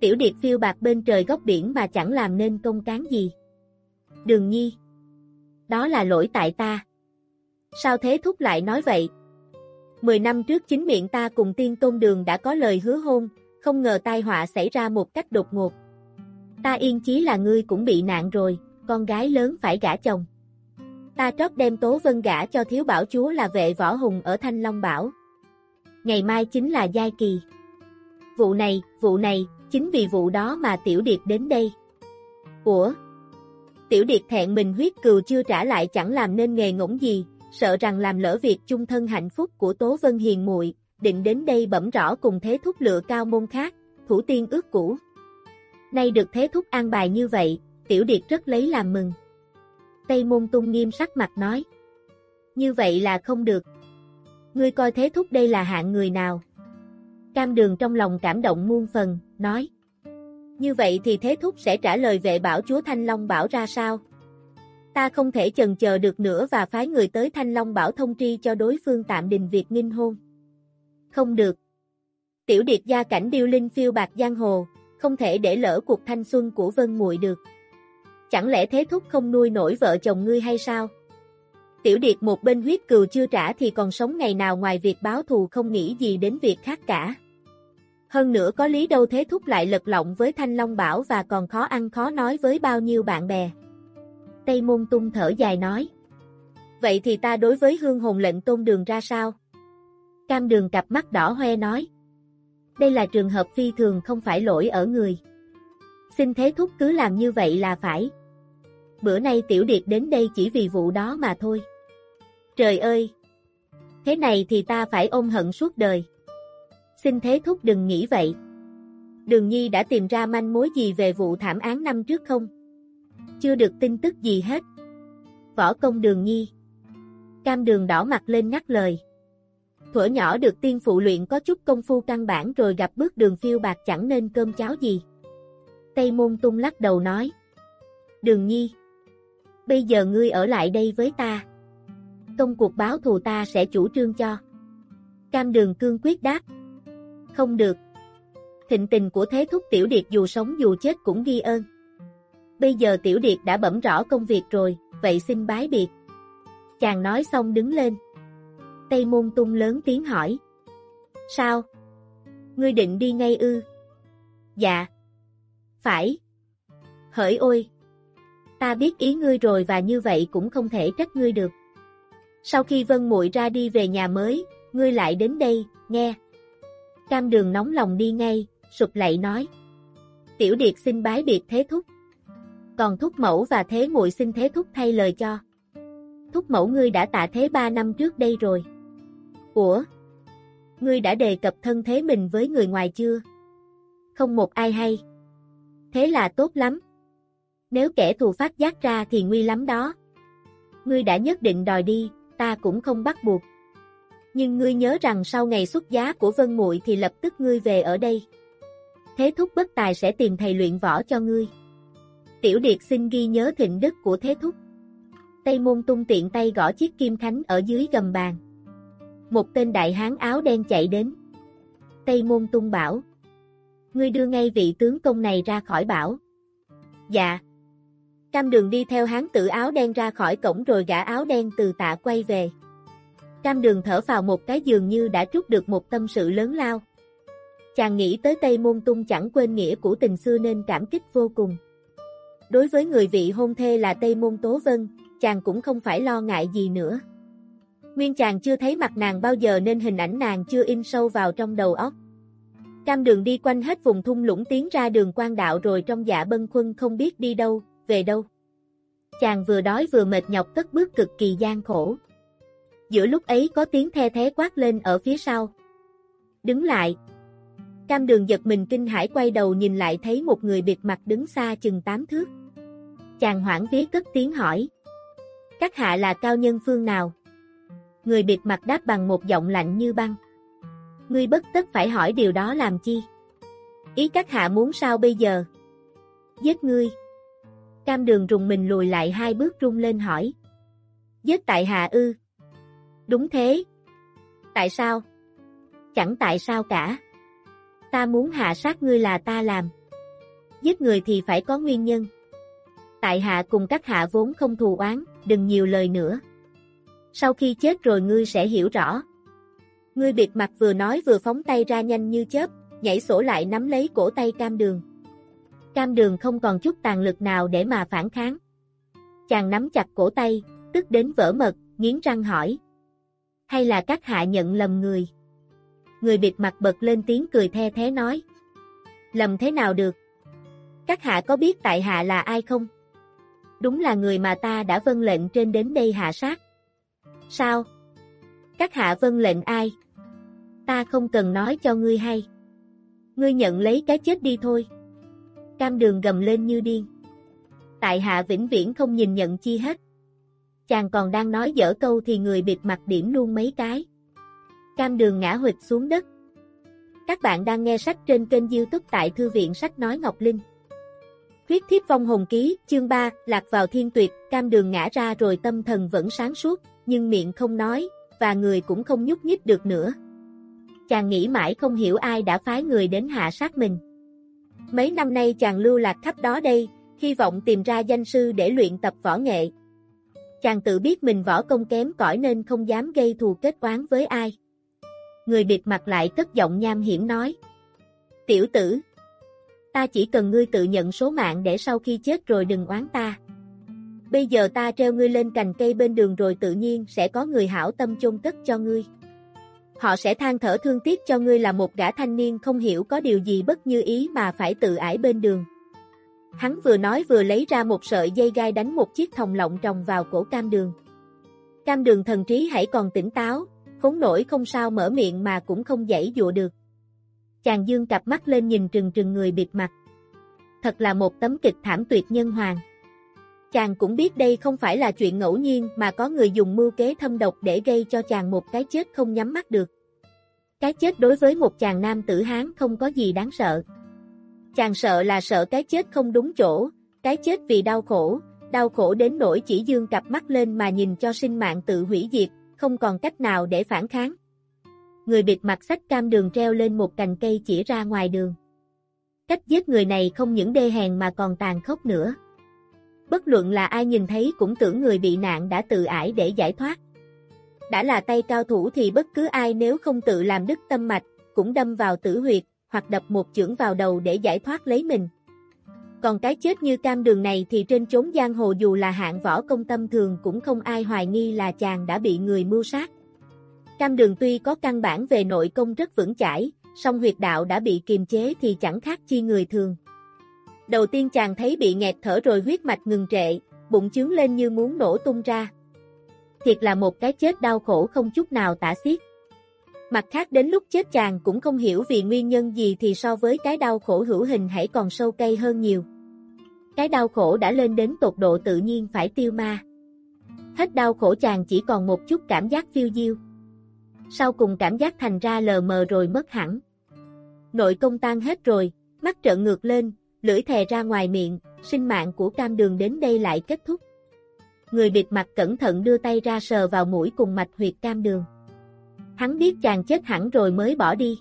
Tiểu Điệp phiêu bạc bên trời góc biển mà chẳng làm nên công cán gì. Đường Nhi đó là lỗi tại ta. Sao thế thúc lại nói vậy? Mười năm trước chính miệng ta cùng tiên tôn đường đã có lời hứa hôn, không ngờ tai họa xảy ra một cách đột ngột. Ta yên chí là ngươi cũng bị nạn rồi, con gái lớn phải gả chồng. Ta trót đem tố vân gả cho thiếu bảo chúa là vệ võ hùng ở Thanh Long Bảo. Ngày mai chính là giai kỳ. Vụ này, vụ này, chính vì vụ đó mà tiểu điệp đến đây. Ủa? Tiểu Điệt thẹn mình huyết cừu chưa trả lại chẳng làm nên nghề ngỗng gì, sợ rằng làm lỡ việc chung thân hạnh phúc của Tố Vân Hiền muội, định đến đây bẩm rõ cùng thế thúc lựa cao môn khác, thủ tiên ước cũ. Nay được thế thúc an bài như vậy, Tiểu Điệt rất lấy làm mừng. Tây Môn Tung nghiêm sắc mặt nói. Như vậy là không được. Ngươi coi thế thúc đây là hạng người nào? Cam đường trong lòng cảm động muôn phần, nói. Như vậy thì Thế Thúc sẽ trả lời vệ bảo chúa Thanh Long bảo ra sao? Ta không thể chần chờ được nữa và phái người tới Thanh Long Bảo thông tri cho đối phương tạm đình việc nghinh hôn. Không được. Tiểu điệt gia cảnh điêu linh phiêu bạc giang hồ, không thể để lỡ cuộc thanh xuân của Vân Muội được. Chẳng lẽ thế thúc không nuôi nổi vợ chồng ngươi hay sao? Tiểu điệt một bên huyết cừu chưa trả thì còn sống ngày nào ngoài việc báo thù không nghĩ gì đến việc khác cả. Hơn nữa có lý đâu thế thúc lại lật lọng với Thanh Long Bảo và còn khó ăn khó nói với bao nhiêu bạn bè. Tây Môn Tung thở dài nói. Vậy thì ta đối với hương hồn lệnh tôn đường ra sao? Cam đường cặp mắt đỏ hoe nói. Đây là trường hợp phi thường không phải lỗi ở người. Xin thế thúc cứ làm như vậy là phải. Bữa nay tiểu điệt đến đây chỉ vì vụ đó mà thôi. Trời ơi! Thế này thì ta phải ôm hận suốt đời. Xin thế thúc đừng nghĩ vậy. Đường Nhi đã tìm ra manh mối gì về vụ thảm án năm trước không? Chưa được tin tức gì hết. Võ công Đường Nhi. Cam đường đỏ mặt lên ngắt lời. Thuở nhỏ được tiên phụ luyện có chút công phu căn bản rồi gặp bước đường phiêu bạc chẳng nên cơm cháo gì. Tây môn tung lắc đầu nói. Đường Nhi. Bây giờ ngươi ở lại đây với ta. Công cuộc báo thù ta sẽ chủ trương cho. Cam đường cương quyết đáp. Không được. Thịnh tình của thế thúc tiểu điệt dù sống dù chết cũng ghi ơn. Bây giờ tiểu điệt đã bẩm rõ công việc rồi, vậy xin bái biệt. Chàng nói xong đứng lên. Tây môn tung lớn tiếng hỏi. Sao? Ngươi định đi ngay ư? Dạ. Phải. Hỡi ôi! Ta biết ý ngươi rồi và như vậy cũng không thể trách ngươi được. Sau khi Vân Muội ra đi về nhà mới, ngươi lại đến đây, nghe. Cam đường nóng lòng đi ngay, sụp lạy nói. Tiểu Điệt xin bái biệt thế thúc. Còn thúc mẫu và thế muội xin thế thúc thay lời cho. Thúc mẫu ngươi đã tạ thế ba năm trước đây rồi. Ủa? Ngươi đã đề cập thân thế mình với người ngoài chưa? Không một ai hay. Thế là tốt lắm. Nếu kẻ thù phát giác ra thì nguy lắm đó. Ngươi đã nhất định đòi đi, ta cũng không bắt buộc. Nhưng ngươi nhớ rằng sau ngày xuất giá của Vân Muội thì lập tức ngươi về ở đây. Thế thúc bất tài sẽ tìm thầy luyện võ cho ngươi. Tiểu Điệt xin ghi nhớ thịnh đức của Thế thúc. Tây môn tung tiện tay gõ chiếc kim khánh ở dưới gầm bàn. Một tên đại hán áo đen chạy đến. Tây môn tung bảo. Ngươi đưa ngay vị tướng công này ra khỏi bảo. Dạ. Cam đường đi theo hán tử áo đen ra khỏi cổng rồi gã áo đen từ tạ quay về. Cam đường thở vào một cái dường như đã trút được một tâm sự lớn lao. Chàng nghĩ tới Tây Môn Tung chẳng quên nghĩa của tình xưa nên cảm kích vô cùng. Đối với người vị hôn thê là Tây Môn Tố Vân, chàng cũng không phải lo ngại gì nữa. Nguyên chàng chưa thấy mặt nàng bao giờ nên hình ảnh nàng chưa in sâu vào trong đầu óc. Cam đường đi quanh hết vùng thung lũng tiến ra đường quan đạo rồi trong dạ bân khuân không biết đi đâu, về đâu. Chàng vừa đói vừa mệt nhọc tất bước cực kỳ gian khổ. Giữa lúc ấy có tiếng the thế quát lên ở phía sau. Đứng lại. Cam đường giật mình kinh hãi quay đầu nhìn lại thấy một người biệt mặt đứng xa chừng tám thước. Chàng hoảng vía cất tiếng hỏi. Các hạ là cao nhân phương nào? Người biệt mặt đáp bằng một giọng lạnh như băng. Ngươi bất tất phải hỏi điều đó làm chi? Ý các hạ muốn sao bây giờ? Giết ngươi. Cam đường rùng mình lùi lại hai bước rung lên hỏi. Giết tại hạ ư? Đúng thế. Tại sao? Chẳng tại sao cả. Ta muốn hạ sát ngươi là ta làm. Giết người thì phải có nguyên nhân. Tại hạ cùng các hạ vốn không thù oán, đừng nhiều lời nữa. Sau khi chết rồi ngươi sẽ hiểu rõ. Ngươi biệt mặt vừa nói vừa phóng tay ra nhanh như chớp, nhảy sổ lại nắm lấy cổ tay cam đường. Cam đường không còn chút tàn lực nào để mà phản kháng. Chàng nắm chặt cổ tay, tức đến vỡ mật, nghiến răng hỏi. Hay là các hạ nhận lầm người? Người biệt mặt bật lên tiếng cười the thế nói. Lầm thế nào được? Các hạ có biết tại hạ là ai không? Đúng là người mà ta đã vân lệnh trên đến đây hạ sát. Sao? Các hạ vân lệnh ai? Ta không cần nói cho ngươi hay. Ngươi nhận lấy cái chết đi thôi. Cam đường gầm lên như điên. Tại hạ vĩnh viễn không nhìn nhận chi hết. Chàng còn đang nói dở câu thì người bịt mặt điểm luôn mấy cái. Cam đường ngã huỵch xuống đất. Các bạn đang nghe sách trên kênh youtube tại Thư viện Sách Nói Ngọc Linh. Huyết thiếp vong hồn ký, chương 3, lạc vào thiên tuyệt, cam đường ngã ra rồi tâm thần vẫn sáng suốt, nhưng miệng không nói, và người cũng không nhúc nhích được nữa. Chàng nghĩ mãi không hiểu ai đã phái người đến hạ sát mình. Mấy năm nay chàng lưu lạc khắp đó đây, hy vọng tìm ra danh sư để luyện tập võ nghệ. Chàng tự biết mình võ công kém cỏi nên không dám gây thù kết oán với ai. Người bịt mặt lại cất giọng nham hiểm nói. Tiểu tử, ta chỉ cần ngươi tự nhận số mạng để sau khi chết rồi đừng oán ta. Bây giờ ta treo ngươi lên cành cây bên đường rồi tự nhiên sẽ có người hảo tâm chôn cất cho ngươi. Họ sẽ than thở thương tiếc cho ngươi là một gã thanh niên không hiểu có điều gì bất như ý mà phải tự ải bên đường. Hắn vừa nói vừa lấy ra một sợi dây gai đánh một chiếc thòng lọng trồng vào cổ cam đường. Cam đường thần trí hãy còn tỉnh táo, khốn nổi không sao mở miệng mà cũng không dãy dụa được. Chàng dương cặp mắt lên nhìn trừng trừng người bịt mặt. Thật là một tấm kịch thảm tuyệt nhân hoàng. Chàng cũng biết đây không phải là chuyện ngẫu nhiên mà có người dùng mưu kế thâm độc để gây cho chàng một cái chết không nhắm mắt được. Cái chết đối với một chàng nam tử Hán không có gì đáng sợ. Chàng sợ là sợ cái chết không đúng chỗ, cái chết vì đau khổ, đau khổ đến nỗi chỉ dương cặp mắt lên mà nhìn cho sinh mạng tự hủy diệt, không còn cách nào để phản kháng. Người bịt mặt sách cam đường treo lên một cành cây chỉ ra ngoài đường. Cách giết người này không những đê hèn mà còn tàn khốc nữa. Bất luận là ai nhìn thấy cũng tưởng người bị nạn đã tự ải để giải thoát. Đã là tay cao thủ thì bất cứ ai nếu không tự làm đứt tâm mạch, cũng đâm vào tử huyệt, hoặc đập một chưởng vào đầu để giải thoát lấy mình. Còn cái chết như cam đường này thì trên chốn giang hồ dù là hạng võ công tâm thường cũng không ai hoài nghi là chàng đã bị người mưu sát. Cam đường tuy có căn bản về nội công rất vững chãi, song huyệt đạo đã bị kiềm chế thì chẳng khác chi người thường. Đầu tiên chàng thấy bị nghẹt thở rồi huyết mạch ngừng trệ, bụng chướng lên như muốn nổ tung ra. Thiệt là một cái chết đau khổ không chút nào tả xiết. Mặt khác đến lúc chết chàng cũng không hiểu vì nguyên nhân gì thì so với cái đau khổ hữu hình hãy còn sâu cay hơn nhiều. Cái đau khổ đã lên đến tột độ tự nhiên phải tiêu ma. Hết đau khổ chàng chỉ còn một chút cảm giác phiêu diêu. Sau cùng cảm giác thành ra lờ mờ rồi mất hẳn. Nội công tan hết rồi, mắt trợn ngược lên, lưỡi thè ra ngoài miệng, sinh mạng của cam đường đến đây lại kết thúc. Người bịt mặt cẩn thận đưa tay ra sờ vào mũi cùng mạch huyệt cam đường. Hắn biết chàng chết hẳn rồi mới bỏ đi.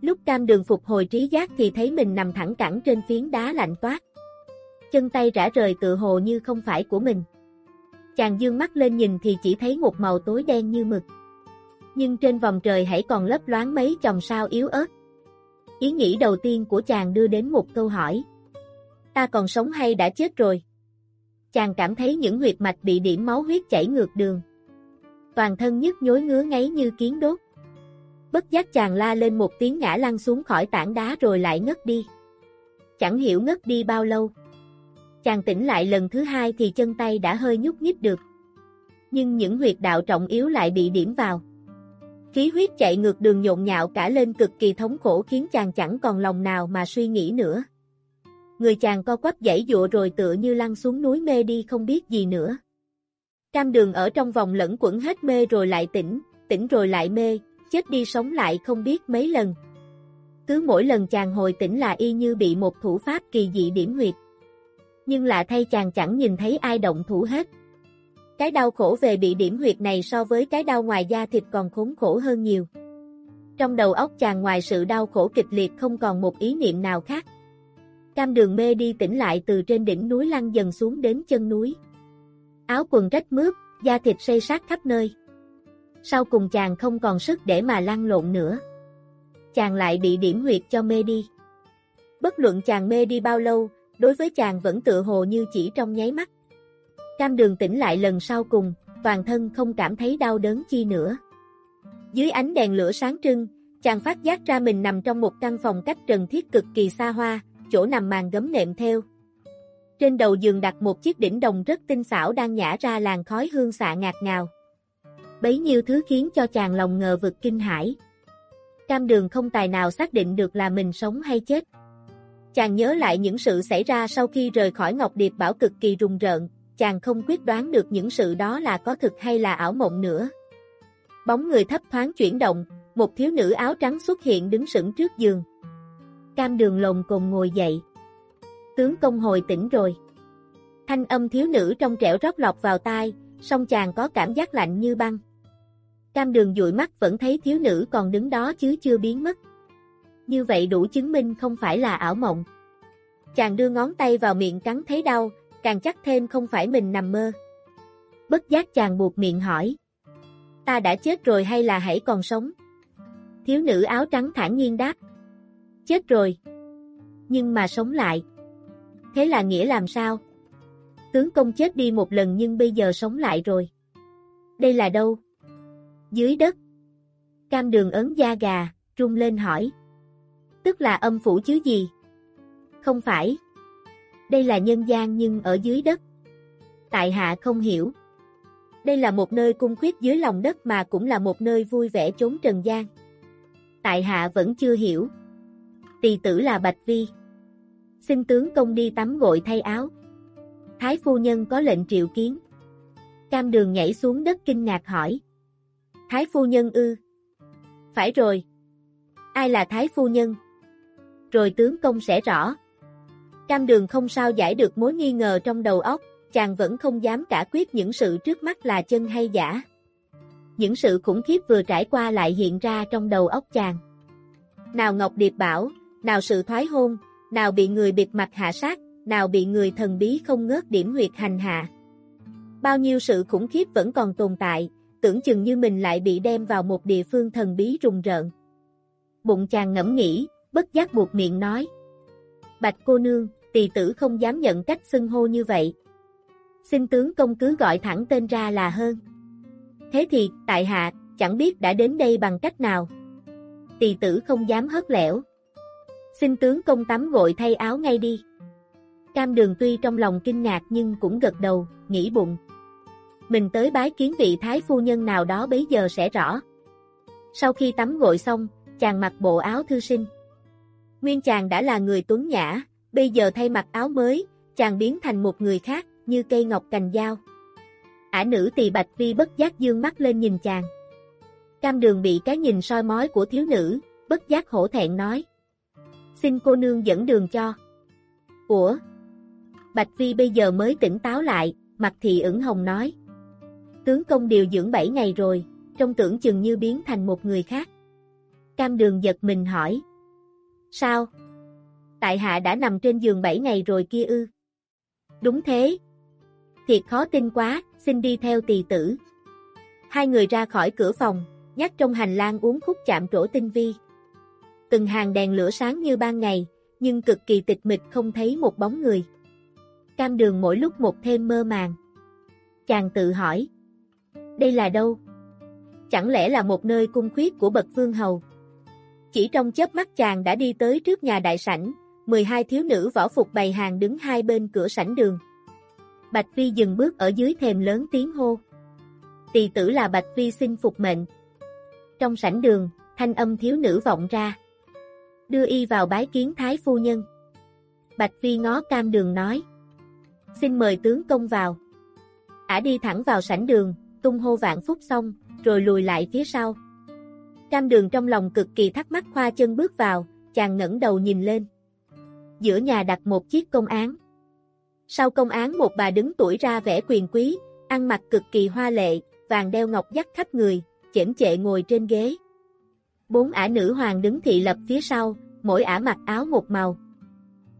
Lúc cam đường phục hồi trí giác thì thấy mình nằm thẳng cẳng trên phiến đá lạnh toát. Chân tay rã rời tự hồ như không phải của mình. Chàng dương mắt lên nhìn thì chỉ thấy một màu tối đen như mực. Nhưng trên vòng trời hãy còn lấp loáng mấy chòm sao yếu ớt. Ý nghĩ đầu tiên của chàng đưa đến một câu hỏi. Ta còn sống hay đã chết rồi? Chàng cảm thấy những huyệt mạch bị điểm máu huyết chảy ngược đường. Toàn thân nhức nhối ngứa ngáy như kiến đốt. Bất giác chàng la lên một tiếng ngã lăn xuống khỏi tảng đá rồi lại ngất đi. Chẳng hiểu ngất đi bao lâu. Chàng tỉnh lại lần thứ hai thì chân tay đã hơi nhúc nhích được. Nhưng những huyệt đạo trọng yếu lại bị điểm vào. Khí huyết chạy ngược đường nhộn nhạo cả lên cực kỳ thống khổ khiến chàng chẳng còn lòng nào mà suy nghĩ nữa. Người chàng co quắp dãy dụa rồi tựa như lăn xuống núi mê đi không biết gì nữa. Cam đường ở trong vòng lẫn quẩn hết mê rồi lại tỉnh, tỉnh rồi lại mê, chết đi sống lại không biết mấy lần. Cứ mỗi lần chàng hồi tỉnh là y như bị một thủ pháp kỳ dị điểm huyệt. Nhưng lạ thay chàng chẳng nhìn thấy ai động thủ hết. Cái đau khổ về bị điểm huyệt này so với cái đau ngoài da thịt còn khốn khổ hơn nhiều. Trong đầu óc chàng ngoài sự đau khổ kịch liệt không còn một ý niệm nào khác. Cam đường mê đi tỉnh lại từ trên đỉnh núi lăn dần xuống đến chân núi. Áo quần rách mướp, da thịt xây sát khắp nơi. Sau cùng chàng không còn sức để mà lăn lộn nữa. Chàng lại bị điểm huyệt cho mê đi. Bất luận chàng mê đi bao lâu, đối với chàng vẫn tự hồ như chỉ trong nháy mắt. Cam đường tỉnh lại lần sau cùng, toàn thân không cảm thấy đau đớn chi nữa. Dưới ánh đèn lửa sáng trưng, chàng phát giác ra mình nằm trong một căn phòng cách trần thiết cực kỳ xa hoa, chỗ nằm màn gấm nệm theo. Trên đầu giường đặt một chiếc đỉnh đồng rất tinh xảo đang nhả ra làn khói hương xạ ngạt ngào. Bấy nhiêu thứ khiến cho chàng lòng ngờ vực kinh hãi. Cam đường không tài nào xác định được là mình sống hay chết. Chàng nhớ lại những sự xảy ra sau khi rời khỏi Ngọc Điệp Bảo cực kỳ rùng rợn, chàng không quyết đoán được những sự đó là có thực hay là ảo mộng nữa. Bóng người thấp thoáng chuyển động, một thiếu nữ áo trắng xuất hiện đứng sững trước giường. Cam đường lồng cồn ngồi dậy. Tướng công hồi tỉnh rồi. Thanh âm thiếu nữ trong trẻo rót lọc vào tai, song chàng có cảm giác lạnh như băng. Cam đường dụi mắt vẫn thấy thiếu nữ còn đứng đó chứ chưa biến mất. Như vậy đủ chứng minh không phải là ảo mộng. Chàng đưa ngón tay vào miệng cắn thấy đau, càng chắc thêm không phải mình nằm mơ. Bất giác chàng buộc miệng hỏi. Ta đã chết rồi hay là hãy còn sống? Thiếu nữ áo trắng thản nhiên đáp. Chết rồi. Nhưng mà sống lại. Thế là nghĩa làm sao? Tướng công chết đi một lần nhưng bây giờ sống lại rồi. Đây là đâu? Dưới đất. Cam đường ấn da gà, rung lên hỏi. Tức là âm phủ chứ gì? Không phải. Đây là nhân gian nhưng ở dưới đất. Tại hạ không hiểu. Đây là một nơi cung khuyết dưới lòng đất mà cũng là một nơi vui vẻ trốn trần gian. Tại hạ vẫn chưa hiểu. Tỳ tử là Bạch Vi. Xin tướng công đi tắm gội thay áo. Thái phu nhân có lệnh triệu kiến. Cam đường nhảy xuống đất kinh ngạc hỏi. Thái phu nhân ư? Phải rồi. Ai là Thái phu nhân? Rồi tướng công sẽ rõ. Cam đường không sao giải được mối nghi ngờ trong đầu óc, chàng vẫn không dám cả quyết những sự trước mắt là chân hay giả. Những sự khủng khiếp vừa trải qua lại hiện ra trong đầu óc chàng. Nào Ngọc Điệp bảo, nào sự thoái hôn, nào bị người bịt mặt hạ sát, nào bị người thần bí không ngớt điểm huyệt hành hạ. Bao nhiêu sự khủng khiếp vẫn còn tồn tại, tưởng chừng như mình lại bị đem vào một địa phương thần bí rùng rợn. Bụng chàng ngẫm nghĩ, bất giác buộc miệng nói. Bạch cô nương, tỳ tử không dám nhận cách xưng hô như vậy. Xin tướng công cứ gọi thẳng tên ra là hơn. Thế thì, tại hạ, chẳng biết đã đến đây bằng cách nào. Tỳ tử không dám hớt lẻo. Xin tướng công tắm gội thay áo ngay đi. Cam đường tuy trong lòng kinh ngạc nhưng cũng gật đầu, nghĩ bụng. Mình tới bái kiến vị thái phu nhân nào đó bấy giờ sẽ rõ. Sau khi tắm gội xong, chàng mặc bộ áo thư sinh. Nguyên chàng đã là người tuấn nhã, bây giờ thay mặc áo mới, chàng biến thành một người khác, như cây ngọc cành dao. Ả nữ tỳ bạch vi bất giác dương mắt lên nhìn chàng. Cam đường bị cái nhìn soi mói của thiếu nữ, bất giác hổ thẹn nói. Xin cô nương dẫn đường cho. Ủa? Bạch Vi bây giờ mới tỉnh táo lại, mặt thị ửng hồng nói. Tướng công điều dưỡng 7 ngày rồi, trong tưởng chừng như biến thành một người khác. Cam đường giật mình hỏi. Sao? Tại hạ đã nằm trên giường 7 ngày rồi kia ư? Đúng thế. Thiệt khó tin quá, xin đi theo tỳ tử. Hai người ra khỏi cửa phòng, nhắc trong hành lang uống khúc chạm trổ tinh vi. Từng hàng đèn lửa sáng như ban ngày, nhưng cực kỳ tịch mịch không thấy một bóng người. Cam đường mỗi lúc một thêm mơ màng. Chàng tự hỏi. Đây là đâu? Chẳng lẽ là một nơi cung khuyết của bậc vương hầu? Chỉ trong chớp mắt chàng đã đi tới trước nhà đại sảnh, 12 thiếu nữ võ phục bày hàng đứng hai bên cửa sảnh đường. Bạch Vi dừng bước ở dưới thềm lớn tiếng hô. Tỳ tử là Bạch Vi xin phục mệnh. Trong sảnh đường, thanh âm thiếu nữ vọng ra. Đưa y vào bái kiến thái phu nhân. Bạch Vi ngó cam đường nói. Xin mời tướng công vào. Ả đi thẳng vào sảnh đường, tung hô vạn phúc xong, rồi lùi lại phía sau. Cam đường trong lòng cực kỳ thắc mắc khoa chân bước vào, chàng ngẩng đầu nhìn lên. Giữa nhà đặt một chiếc công án. Sau công án một bà đứng tuổi ra vẻ quyền quý, ăn mặc cực kỳ hoa lệ, vàng đeo ngọc dắt khắp người, chễm chệ ngồi trên ghế. Bốn ả nữ hoàng đứng thị lập phía sau, mỗi ả mặc áo một màu.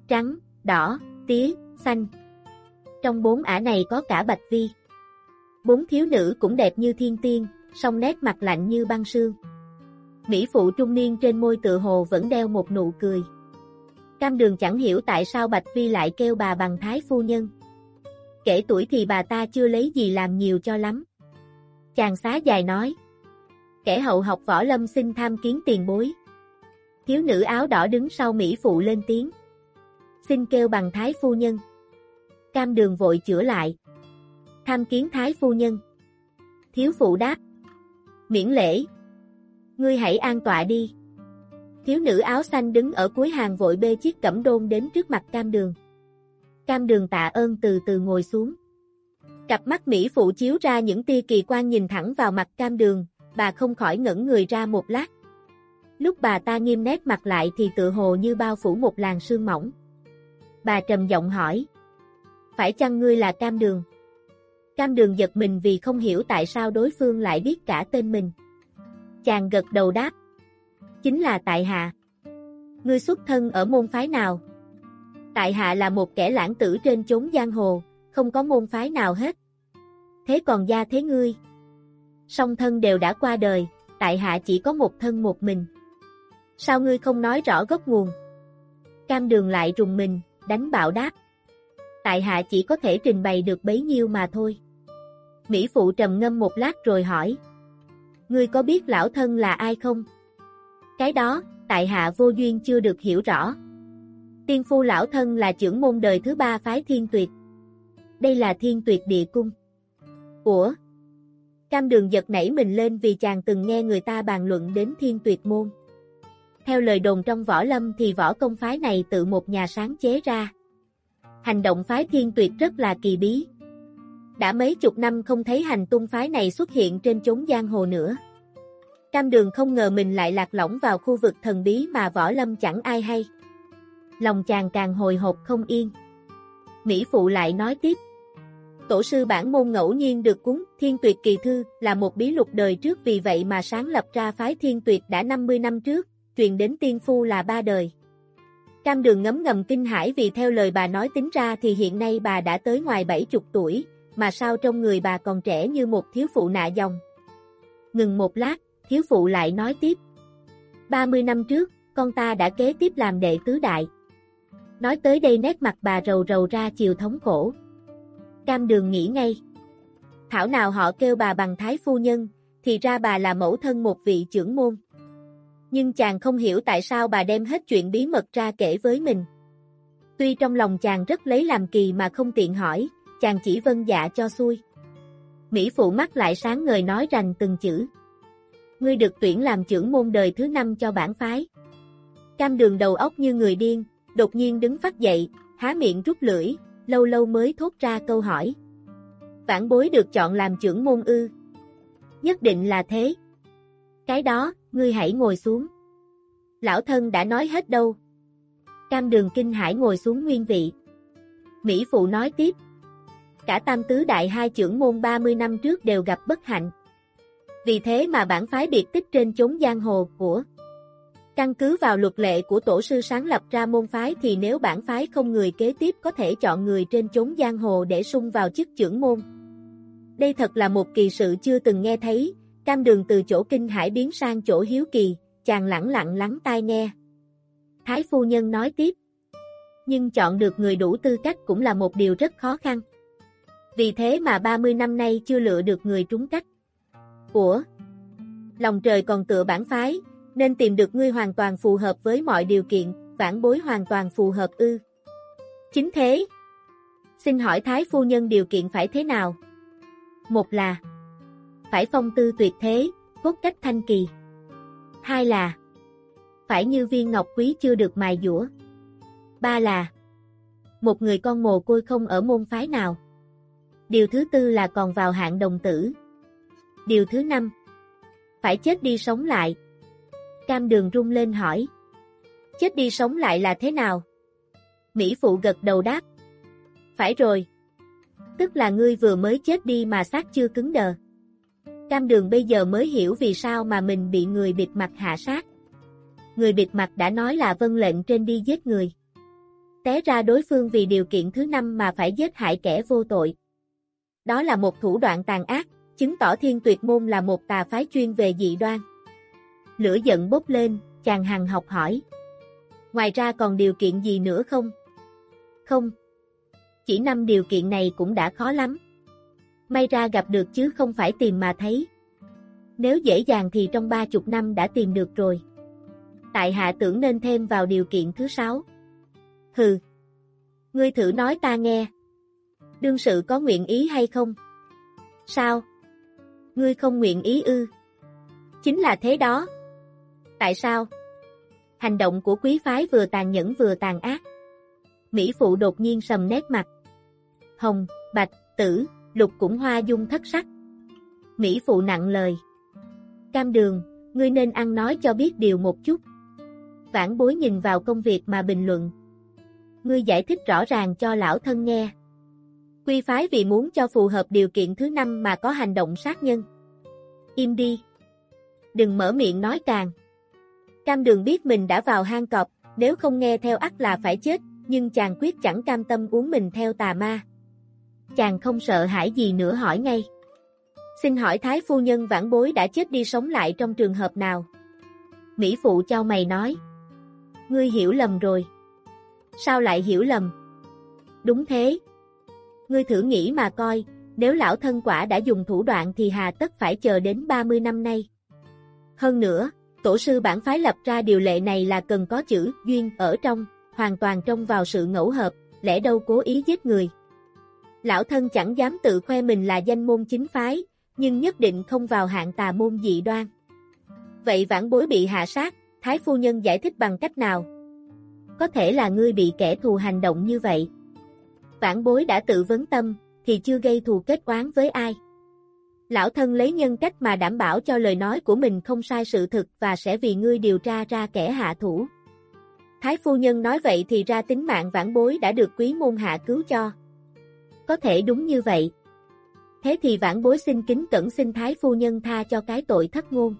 Trắng, đỏ, tía, xanh. Trong bốn ả này có cả bạch vi. Bốn thiếu nữ cũng đẹp như thiên tiên, song nét mặt lạnh như băng sương. Mỹ phụ trung niên trên môi tự hồ vẫn đeo một nụ cười. Cam đường chẳng hiểu tại sao Bạch Vi lại kêu bà bằng thái phu nhân. Kể tuổi thì bà ta chưa lấy gì làm nhiều cho lắm. Chàng xá dài nói. Kẻ hậu học võ lâm xin tham kiến tiền bối. Thiếu nữ áo đỏ đứng sau Mỹ phụ lên tiếng. Xin kêu bằng thái phu nhân. Cam đường vội chữa lại. Tham kiến thái phu nhân. Thiếu phụ đáp. Miễn lễ. Ngươi hãy an tọa đi. Thiếu nữ áo xanh đứng ở cuối hàng vội bê chiếc cẩm đôn đến trước mặt cam đường. Cam đường tạ ơn từ từ ngồi xuống. Cặp mắt Mỹ phụ chiếu ra những tia kỳ quan nhìn thẳng vào mặt cam đường, bà không khỏi ngẩn người ra một lát. Lúc bà ta nghiêm nét mặt lại thì tự hồ như bao phủ một làn sương mỏng. Bà trầm giọng hỏi. Phải chăng ngươi là cam đường? Cam đường giật mình vì không hiểu tại sao đối phương lại biết cả tên mình. Chàng gật đầu đáp. Chính là tại hạ. Ngươi xuất thân ở môn phái nào? Tại hạ là một kẻ lãng tử trên chốn giang hồ, không có môn phái nào hết. Thế còn gia thế ngươi? Song thân đều đã qua đời, tại hạ chỉ có một thân một mình. Sao ngươi không nói rõ gốc nguồn? Cam đường lại rùng mình, đánh bạo đáp. Tại hạ chỉ có thể trình bày được bấy nhiêu mà thôi. Mỹ phụ trầm ngâm một lát rồi hỏi. Ngươi có biết lão thân là ai không? Cái đó, tại hạ vô duyên chưa được hiểu rõ. Tiên phu lão thân là trưởng môn đời thứ ba phái thiên tuyệt. Đây là thiên tuyệt địa cung. Ủa? Cam đường giật nảy mình lên vì chàng từng nghe người ta bàn luận đến thiên tuyệt môn. Theo lời đồn trong võ lâm thì võ công phái này tự một nhà sáng chế ra. Hành động phái thiên tuyệt rất là kỳ bí. Đã mấy chục năm không thấy hành tung phái này xuất hiện trên chốn giang hồ nữa. Cam đường không ngờ mình lại lạc lõng vào khu vực thần bí mà võ lâm chẳng ai hay. Lòng chàng càng hồi hộp không yên. Mỹ Phụ lại nói tiếp. Tổ sư bản môn ngẫu nhiên được cúng Thiên Tuyệt Kỳ Thư là một bí lục đời trước vì vậy mà sáng lập ra phái Thiên Tuyệt đã 50 năm trước, truyền đến tiên phu là ba đời. Cam đường ngấm ngầm kinh hãi vì theo lời bà nói tính ra thì hiện nay bà đã tới ngoài 70 tuổi, mà sao trong người bà còn trẻ như một thiếu phụ nạ dòng. Ngừng một lát, thiếu phụ lại nói tiếp. 30 năm trước, con ta đã kế tiếp làm đệ tứ đại. Nói tới đây nét mặt bà rầu rầu ra chiều thống khổ. Cam đường nghĩ ngay. Thảo nào họ kêu bà bằng thái phu nhân, thì ra bà là mẫu thân một vị trưởng môn. Nhưng chàng không hiểu tại sao bà đem hết chuyện bí mật ra kể với mình. Tuy trong lòng chàng rất lấy làm kỳ mà không tiện hỏi, chàng chỉ vân dạ cho xuôi. Mỹ phụ mắt lại sáng ngời nói rành từng chữ. Ngươi được tuyển làm trưởng môn đời thứ năm cho bản phái. Cam đường đầu óc như người điên, đột nhiên đứng phát dậy, há miệng rút lưỡi, lâu lâu mới thốt ra câu hỏi. Vãn bối được chọn làm trưởng môn ư. Nhất định là thế. Cái đó, ngươi hãy ngồi xuống. Lão thân đã nói hết đâu. Cam đường kinh hải ngồi xuống nguyên vị. Mỹ Phụ nói tiếp. Cả tam tứ đại hai trưởng môn 30 năm trước đều gặp bất hạnh. Vì thế mà bản phái biệt tích trên chốn giang hồ của Căn cứ vào luật lệ của tổ sư sáng lập ra môn phái thì nếu bản phái không người kế tiếp có thể chọn người trên chốn giang hồ để sung vào chức trưởng môn. Đây thật là một kỳ sự chưa từng nghe thấy, cam đường từ chỗ kinh hải biến sang chỗ hiếu kỳ, chàng lặng lặng lắng tai nghe. Thái phu nhân nói tiếp. Nhưng chọn được người đủ tư cách cũng là một điều rất khó khăn. Vì thế mà 30 năm nay chưa lựa được người trúng cách. Ủa? Lòng trời còn tựa bản phái, nên tìm được ngươi hoàn toàn phù hợp với mọi điều kiện, vãn bối hoàn toàn phù hợp ư. Chính thế. Xin hỏi Thái Phu Nhân điều kiện phải thế nào? Một là Phải phong tư tuyệt thế, cốt cách thanh kỳ. Hai là Phải như viên ngọc quý chưa được mài dũa. Ba là Một người con mồ côi không ở môn phái nào. Điều thứ tư là còn vào hạng đồng tử. Điều thứ năm Phải chết đi sống lại, Cam đường rung lên hỏi. Chết đi sống lại là thế nào? Mỹ Phụ gật đầu đáp. Phải rồi. Tức là ngươi vừa mới chết đi mà xác chưa cứng đờ. Cam đường bây giờ mới hiểu vì sao mà mình bị người bịt mặt hạ sát. Người bịt mặt đã nói là vân lệnh trên đi giết người. Té ra đối phương vì điều kiện thứ năm mà phải giết hại kẻ vô tội. Đó là một thủ đoạn tàn ác, chứng tỏ thiên tuyệt môn là một tà phái chuyên về dị đoan lửa giận bốc lên, chàng hằng học hỏi. Ngoài ra còn điều kiện gì nữa không? Không. Chỉ năm điều kiện này cũng đã khó lắm. May ra gặp được chứ không phải tìm mà thấy. Nếu dễ dàng thì trong ba chục năm đã tìm được rồi. Tại hạ tưởng nên thêm vào điều kiện thứ sáu. Hừ. Ngươi thử nói ta nghe. Đương sự có nguyện ý hay không? Sao? Ngươi không nguyện ý ư? Chính là thế đó. Tại sao? Hành động của quý phái vừa tàn nhẫn vừa tàn ác. Mỹ phụ đột nhiên sầm nét mặt. Hồng, bạch, tử, lục cũng hoa dung thất sắc. Mỹ phụ nặng lời. Cam đường, ngươi nên ăn nói cho biết điều một chút. Vãn bối nhìn vào công việc mà bình luận. Ngươi giải thích rõ ràng cho lão thân nghe. Quy phái vì muốn cho phù hợp điều kiện thứ năm mà có hành động sát nhân. Im đi. Đừng mở miệng nói càng. Cam đường biết mình đã vào hang cọp, nếu không nghe theo ắt là phải chết, nhưng chàng quyết chẳng cam tâm uống mình theo tà ma. Chàng không sợ hãi gì nữa hỏi ngay. Xin hỏi Thái phu nhân vãn bối đã chết đi sống lại trong trường hợp nào? Mỹ phụ trao mày nói. Ngươi hiểu lầm rồi. Sao lại hiểu lầm? Đúng thế. Ngươi thử nghĩ mà coi, nếu lão thân quả đã dùng thủ đoạn thì hà tất phải chờ đến 30 năm nay. Hơn nữa, tổ sư bản phái lập ra điều lệ này là cần có chữ duyên ở trong, hoàn toàn trông vào sự ngẫu hợp, lẽ đâu cố ý giết người. Lão thân chẳng dám tự khoe mình là danh môn chính phái, nhưng nhất định không vào hạng tà môn dị đoan. Vậy vãn bối bị hạ sát, Thái phu nhân giải thích bằng cách nào? Có thể là ngươi bị kẻ thù hành động như vậy. Vãn bối đã tự vấn tâm, thì chưa gây thù kết oán với ai. Lão thân lấy nhân cách mà đảm bảo cho lời nói của mình không sai sự thực và sẽ vì ngươi điều tra ra kẻ hạ thủ. Thái phu nhân nói vậy thì ra tính mạng vãn bối đã được quý môn hạ cứu cho. Có thể đúng như vậy. Thế thì vãn bối xin kính cẩn xin Thái phu nhân tha cho cái tội thất ngôn.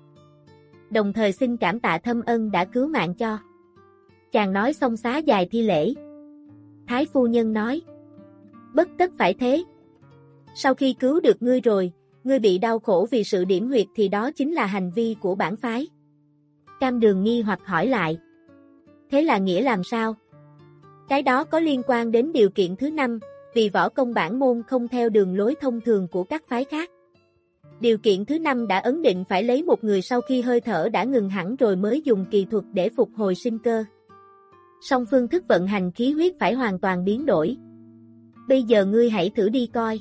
Đồng thời xin cảm tạ thâm ân đã cứu mạng cho. Chàng nói xong xá dài thi lễ. Thái phu nhân nói. Bất tất phải thế. Sau khi cứu được ngươi rồi, ngươi bị đau khổ vì sự điểm huyệt thì đó chính là hành vi của bản phái. Cam đường nghi hoặc hỏi lại. Thế là nghĩa làm sao? Cái đó có liên quan đến điều kiện thứ năm, vì võ công bản môn không theo đường lối thông thường của các phái khác. Điều kiện thứ năm đã ấn định phải lấy một người sau khi hơi thở đã ngừng hẳn rồi mới dùng kỳ thuật để phục hồi sinh cơ. Song phương thức vận hành khí huyết phải hoàn toàn biến đổi. Bây giờ ngươi hãy thử đi coi.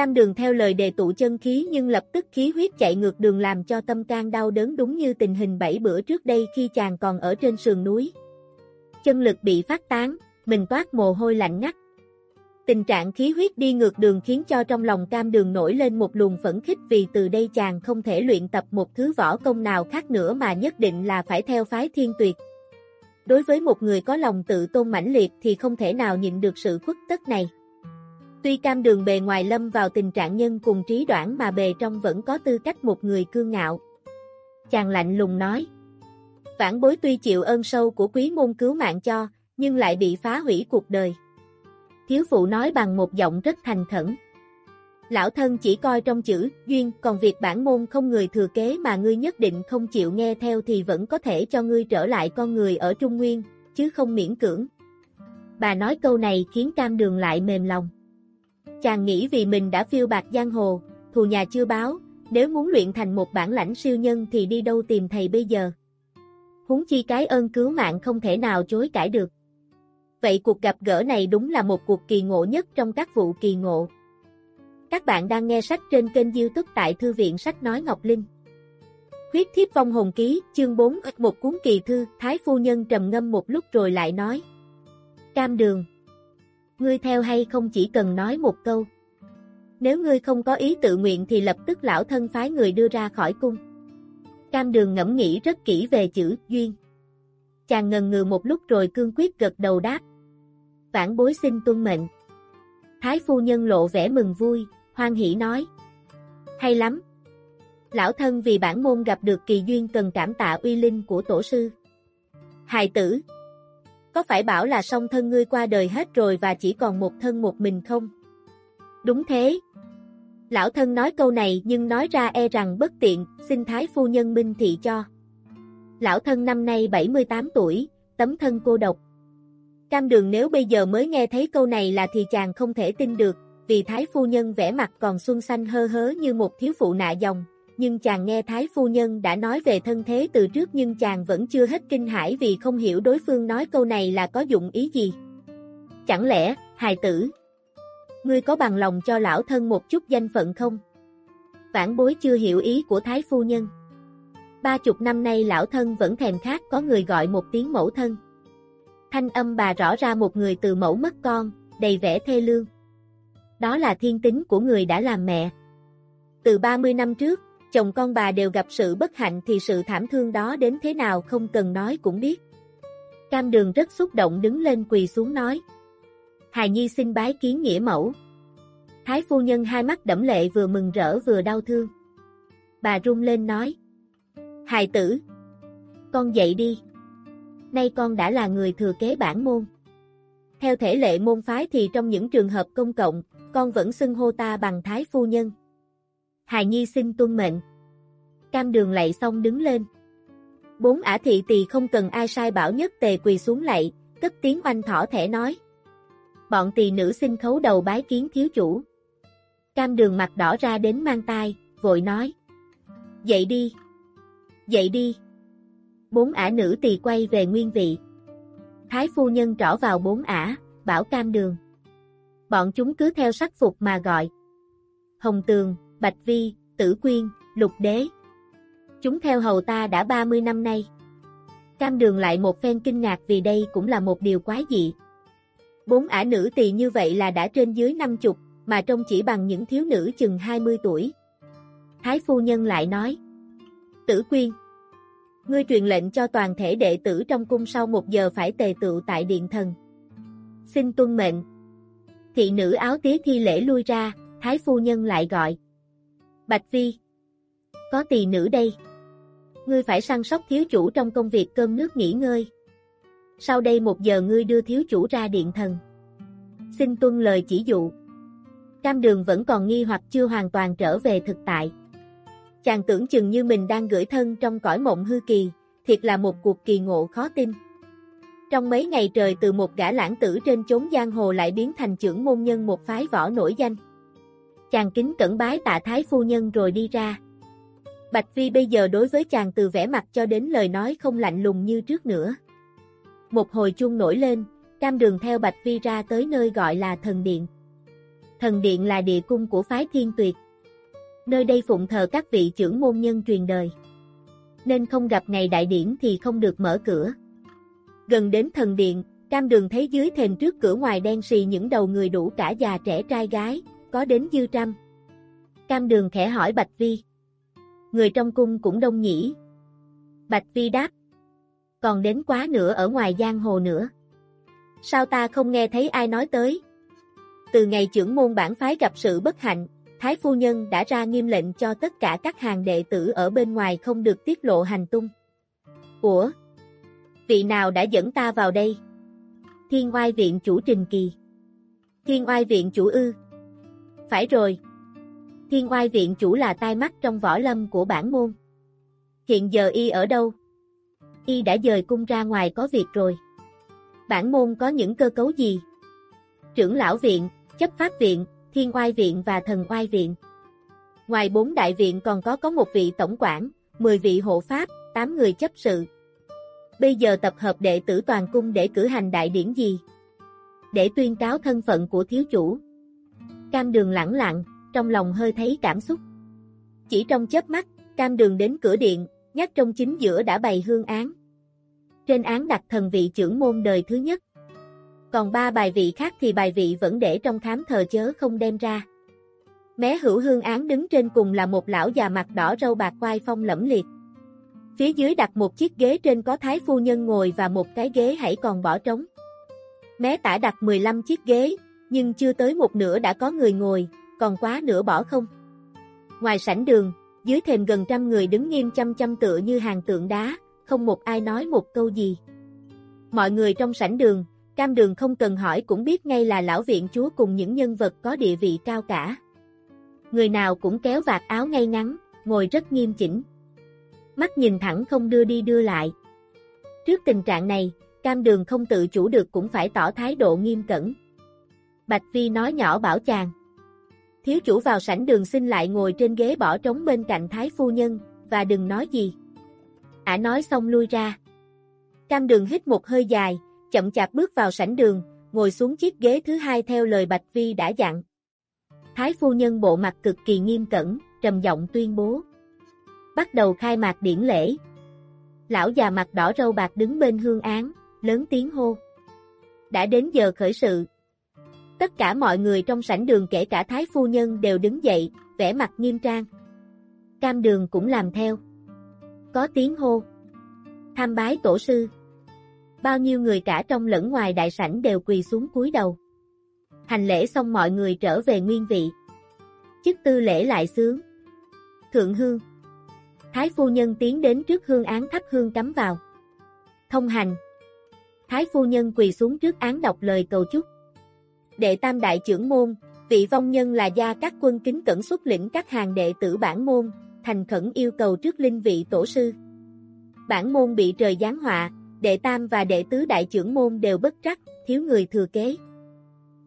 Cam đường theo lời đề tụ chân khí nhưng lập tức khí huyết chạy ngược đường làm cho tâm can đau đớn đúng như tình hình bảy bữa trước đây khi chàng còn ở trên sườn núi. Chân lực bị phát tán, mình toát mồ hôi lạnh ngắt. Tình trạng khí huyết đi ngược đường khiến cho trong lòng cam đường nổi lên một luồng phẫn khích vì từ đây chàng không thể luyện tập một thứ võ công nào khác nữa mà nhất định là phải theo phái thiên tuyệt. Đối với một người có lòng tự tôn mãnh liệt thì không thể nào nhịn được sự khuất tất này. Tuy cam đường bề ngoài lâm vào tình trạng nhân cùng trí đoạn mà bề trong vẫn có tư cách một người cương ngạo. Chàng lạnh lùng nói. Vãn bối tuy chịu ơn sâu của quý môn cứu mạng cho, nhưng lại bị phá hủy cuộc đời. Thiếu phụ nói bằng một giọng rất thành khẩn. Lão thân chỉ coi trong chữ duyên, còn việc bản môn không người thừa kế mà ngươi nhất định không chịu nghe theo thì vẫn có thể cho ngươi trở lại con người ở Trung Nguyên, chứ không miễn cưỡng. Bà nói câu này khiến cam đường lại mềm lòng. Chàng nghĩ vì mình đã phiêu bạc giang hồ, thù nhà chưa báo, nếu muốn luyện thành một bản lãnh siêu nhân thì đi đâu tìm thầy bây giờ. Huống chi cái ơn cứu mạng không thể nào chối cãi được. Vậy cuộc gặp gỡ này đúng là một cuộc kỳ ngộ nhất trong các vụ kỳ ngộ. Các bạn đang nghe sách trên kênh youtube tại Thư viện Sách Nói Ngọc Linh. Khuyết thiếp vong hồn ký, chương 4, một cuốn kỳ thư, Thái Phu Nhân trầm ngâm một lúc rồi lại nói. Cam đường. Ngươi theo hay không chỉ cần nói một câu. Nếu ngươi không có ý tự nguyện thì lập tức lão thân phái người đưa ra khỏi cung. Cam đường ngẫm nghĩ rất kỹ về chữ duyên. Chàng ngần ngừ một lúc rồi cương quyết gật đầu đáp. Vãn bối xin tuân mệnh. Thái phu nhân lộ vẻ mừng vui, hoan hỷ nói. Hay lắm. Lão thân vì bản môn gặp được kỳ duyên cần cảm tạ uy linh của tổ sư. Hài tử. Có phải bảo là song thân ngươi qua đời hết rồi và chỉ còn một thân một mình không? Đúng thế. Lão thân nói câu này nhưng nói ra e rằng bất tiện, xin thái phu nhân minh thị cho. Lão thân năm nay 78 tuổi, tấm thân cô độc. Cam đường nếu bây giờ mới nghe thấy câu này là thì chàng không thể tin được, vì thái phu nhân vẻ mặt còn xuân xanh hơ hớ như một thiếu phụ nạ dòng, nhưng chàng nghe thái phu nhân đã nói về thân thế từ trước nhưng chàng vẫn chưa hết kinh hãi vì không hiểu đối phương nói câu này là có dụng ý gì. Chẳng lẽ, hài tử, ngươi có bằng lòng cho lão thân một chút danh phận không? Vãn bối chưa hiểu ý của thái phu nhân. Ba chục năm nay lão thân vẫn thèm khát có người gọi một tiếng mẫu thân. Thanh âm bà rõ ra một người từ mẫu mất con, đầy vẻ thê lương. Đó là thiên tính của người đã làm mẹ. Từ 30 năm trước, chồng con bà đều gặp sự bất hạnh thì sự thảm thương đó đến thế nào không cần nói cũng biết. Cam đường rất xúc động đứng lên quỳ xuống nói. Hài Nhi xin bái kiến nghĩa mẫu. Thái phu nhân hai mắt đẫm lệ vừa mừng rỡ vừa đau thương. Bà rung lên nói. Hài tử. Con dậy đi. Nay con đã là người thừa kế bản môn. Theo thể lệ môn phái thì trong những trường hợp công cộng, con vẫn xưng hô ta bằng Thái phu nhân. Hài Nhi xin tuân mệnh. Cam đường lạy xong đứng lên. Bốn ả thị tỳ không cần ai sai bảo nhất tề quỳ xuống lạy, cất tiếng oanh thỏ thẻ nói. Bọn tỳ nữ xin khấu đầu bái kiến thiếu chủ. Cam đường mặt đỏ ra đến mang tai, vội nói. Dậy đi. Dậy đi. Bốn ả nữ tỳ quay về nguyên vị. Thái phu nhân trỏ vào bốn ả, bảo cam đường. Bọn chúng cứ theo sắc phục mà gọi. Hồng Tường, Bạch Vi, Tử Quyên, Lục Đế. Chúng theo hầu ta đã 30 năm nay. Cam đường lại một phen kinh ngạc vì đây cũng là một điều quái dị. Bốn ả nữ tỳ như vậy là đã trên dưới năm chục, mà trông chỉ bằng những thiếu nữ chừng 20 tuổi. Thái phu nhân lại nói. Tử Quyên. Ngươi truyền lệnh cho toàn thể đệ tử trong cung sau một giờ phải tề tựu tại điện thần. Xin tuân mệnh. Thị nữ áo tía thi lễ lui ra, Thái phu nhân lại gọi. Bạch Vi. Có tỳ nữ đây. Ngươi phải săn sóc thiếu chủ trong công việc cơm nước nghỉ ngơi. Sau đây một giờ ngươi đưa thiếu chủ ra điện thần. Xin tuân lời chỉ dụ. Cam đường vẫn còn nghi hoặc chưa hoàn toàn trở về thực tại. Chàng tưởng chừng như mình đang gửi thân trong cõi mộng hư kỳ, thiệt là một cuộc kỳ ngộ khó tin. Trong mấy ngày trời từ một gã lãng tử trên chốn giang hồ lại biến thành trưởng môn nhân một phái võ nổi danh. Chàng kính cẩn bái tạ thái phu nhân rồi đi ra. Bạch Vi bây giờ đối với chàng từ vẻ mặt cho đến lời nói không lạnh lùng như trước nữa. Một hồi chuông nổi lên, cam đường theo Bạch Vi ra tới nơi gọi là thần điện. Thần điện là địa cung của phái thiên tuyệt. Nơi đây phụng thờ các vị trưởng môn nhân truyền đời. Nên không gặp ngày đại điển thì không được mở cửa. Gần đến thần điện, cam đường thấy dưới thềm trước cửa ngoài đen xì những đầu người đủ cả già trẻ trai gái, có đến dư trăm. Cam đường khẽ hỏi Bạch Vi. Người trong cung cũng đông nhỉ. Bạch Vi đáp. Còn đến quá nữa ở ngoài giang hồ nữa. Sao ta không nghe thấy ai nói tới? Từ ngày trưởng môn bản phái gặp sự bất hạnh, Thái Phu Nhân đã ra nghiêm lệnh cho tất cả các hàng đệ tử ở bên ngoài không được tiết lộ hành tung. Ủa? Vị nào đã dẫn ta vào đây? Thiên oai viện chủ Trình Kỳ. Thiên oai viện chủ ư? Phải rồi. Thiên oai viện chủ là tai mắt trong võ lâm của bản môn. Hiện giờ y ở đâu? Y đã dời cung ra ngoài có việc rồi. Bản môn có những cơ cấu gì? Trưởng lão viện, chấp pháp viện, thiên oai viện và thần oai viện. Ngoài bốn đại viện còn có có một vị tổng quản, 10 vị hộ pháp, 8 người chấp sự. Bây giờ tập hợp đệ tử toàn cung để cử hành đại điển gì? Để tuyên cáo thân phận của thiếu chủ. Cam đường lẳng lặng, trong lòng hơi thấy cảm xúc. Chỉ trong chớp mắt, cam đường đến cửa điện, nhắc trong chính giữa đã bày hương án. Trên án đặt thần vị trưởng môn đời thứ nhất. Còn ba bài vị khác thì bài vị vẫn để trong khám thờ chớ không đem ra. Mé hữu hương án đứng trên cùng là một lão già mặt đỏ râu bạc quai phong lẫm liệt. Phía dưới đặt một chiếc ghế trên có thái phu nhân ngồi và một cái ghế hãy còn bỏ trống. Mé tả đặt 15 chiếc ghế, nhưng chưa tới một nửa đã có người ngồi, còn quá nửa bỏ không. Ngoài sảnh đường, dưới thềm gần trăm người đứng nghiêm chăm chăm tựa như hàng tượng đá, không một ai nói một câu gì. Mọi người trong sảnh đường, cam đường không cần hỏi cũng biết ngay là lão viện chúa cùng những nhân vật có địa vị cao cả. Người nào cũng kéo vạt áo ngay ngắn, ngồi rất nghiêm chỉnh. Mắt nhìn thẳng không đưa đi đưa lại. Trước tình trạng này, cam đường không tự chủ được cũng phải tỏ thái độ nghiêm cẩn. Bạch Vi nói nhỏ bảo chàng. Thiếu chủ vào sảnh đường xin lại ngồi trên ghế bỏ trống bên cạnh thái phu nhân, và đừng nói gì. Ả nói xong lui ra. Cam đường hít một hơi dài, chậm chạp bước vào sảnh đường, ngồi xuống chiếc ghế thứ hai theo lời Bạch Vi đã dặn. Thái phu nhân bộ mặt cực kỳ nghiêm cẩn, trầm giọng tuyên bố. Bắt đầu khai mạc điển lễ. Lão già mặt đỏ râu bạc đứng bên hương án, lớn tiếng hô. Đã đến giờ khởi sự. Tất cả mọi người trong sảnh đường kể cả Thái phu nhân đều đứng dậy, vẻ mặt nghiêm trang. Cam đường cũng làm theo. Có tiếng hô. Tham bái tổ sư. Bao nhiêu người cả trong lẫn ngoài đại sảnh đều quỳ xuống cúi đầu. Hành lễ xong mọi người trở về nguyên vị. Chức tư lễ lại sướng. Thượng hương. Thái phu nhân tiến đến trước hương án thắp hương cắm vào. Thông hành. Thái phu nhân quỳ xuống trước án đọc lời cầu chúc. Đệ tam đại trưởng môn, vị vong nhân là gia các quân kính cẩn xuất lĩnh các hàng đệ tử bản môn, thành khẩn yêu cầu trước linh vị tổ sư. Bản môn bị trời giáng họa, đệ tam và đệ tứ đại trưởng môn đều bất trắc, thiếu người thừa kế.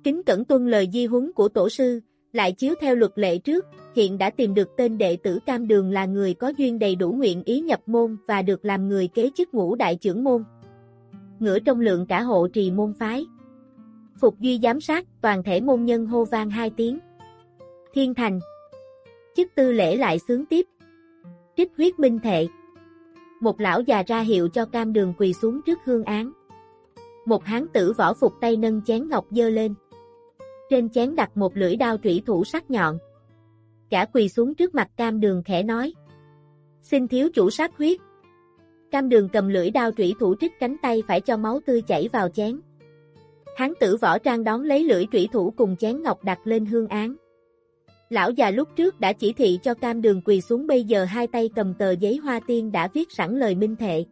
Kính cẩn tuân lời di huấn của tổ sư, lại chiếu theo luật lệ trước, hiện đã tìm được tên đệ tử Cam Đường là người có duyên đầy đủ nguyện ý nhập môn và được làm người kế chức ngũ đại trưởng môn. Ngửa trong lượng cả hộ trì môn phái. Phục Duy giám sát, toàn thể môn nhân hô vang hai tiếng. Thiên thành. Chức tư lễ lại sướng tiếp. Trích huyết minh thệ. Một lão già ra hiệu cho cam đường quỳ xuống trước hương án. Một hán tử võ phục tay nâng chén ngọc dơ lên. Trên chén đặt một lưỡi đao trủy thủ sắc nhọn. Cả quỳ xuống trước mặt cam đường khẽ nói. Xin thiếu chủ sát huyết. Cam đường cầm lưỡi đao trủy thủ trích cánh tay phải cho máu tươi chảy vào chén. Hán tử võ trang đón lấy lưỡi trủy thủ cùng chén ngọc đặt lên hương án. Lão già lúc trước đã chỉ thị cho cam đường quỳ xuống bây giờ hai tay cầm tờ giấy hoa tiên đã viết sẵn lời minh thệ.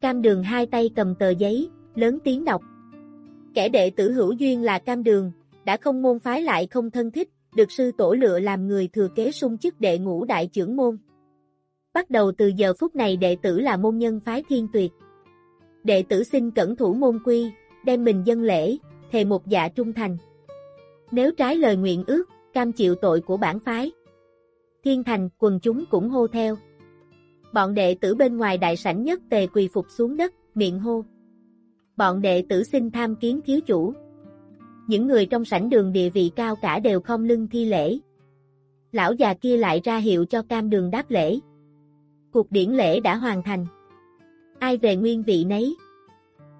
Cam đường hai tay cầm tờ giấy, lớn tiếng đọc. Kẻ đệ tử hữu duyên là cam đường, đã không môn phái lại không thân thích, được sư tổ lựa làm người thừa kế sung chức đệ ngũ đại trưởng môn. Bắt đầu từ giờ phút này đệ tử là môn nhân phái thiên tuyệt. Đệ tử xin cẩn thủ môn quy, đem mình dân lễ, thề một dạ trung thành. Nếu trái lời nguyện ước, cam chịu tội của bản phái. Thiên thành, quần chúng cũng hô theo. Bọn đệ tử bên ngoài đại sảnh nhất tề quỳ phục xuống đất, miệng hô. Bọn đệ tử xin tham kiến thiếu chủ. Những người trong sảnh đường địa vị cao cả đều không lưng thi lễ. Lão già kia lại ra hiệu cho cam đường đáp lễ. Cuộc điển lễ đã hoàn thành. Ai về nguyên vị nấy?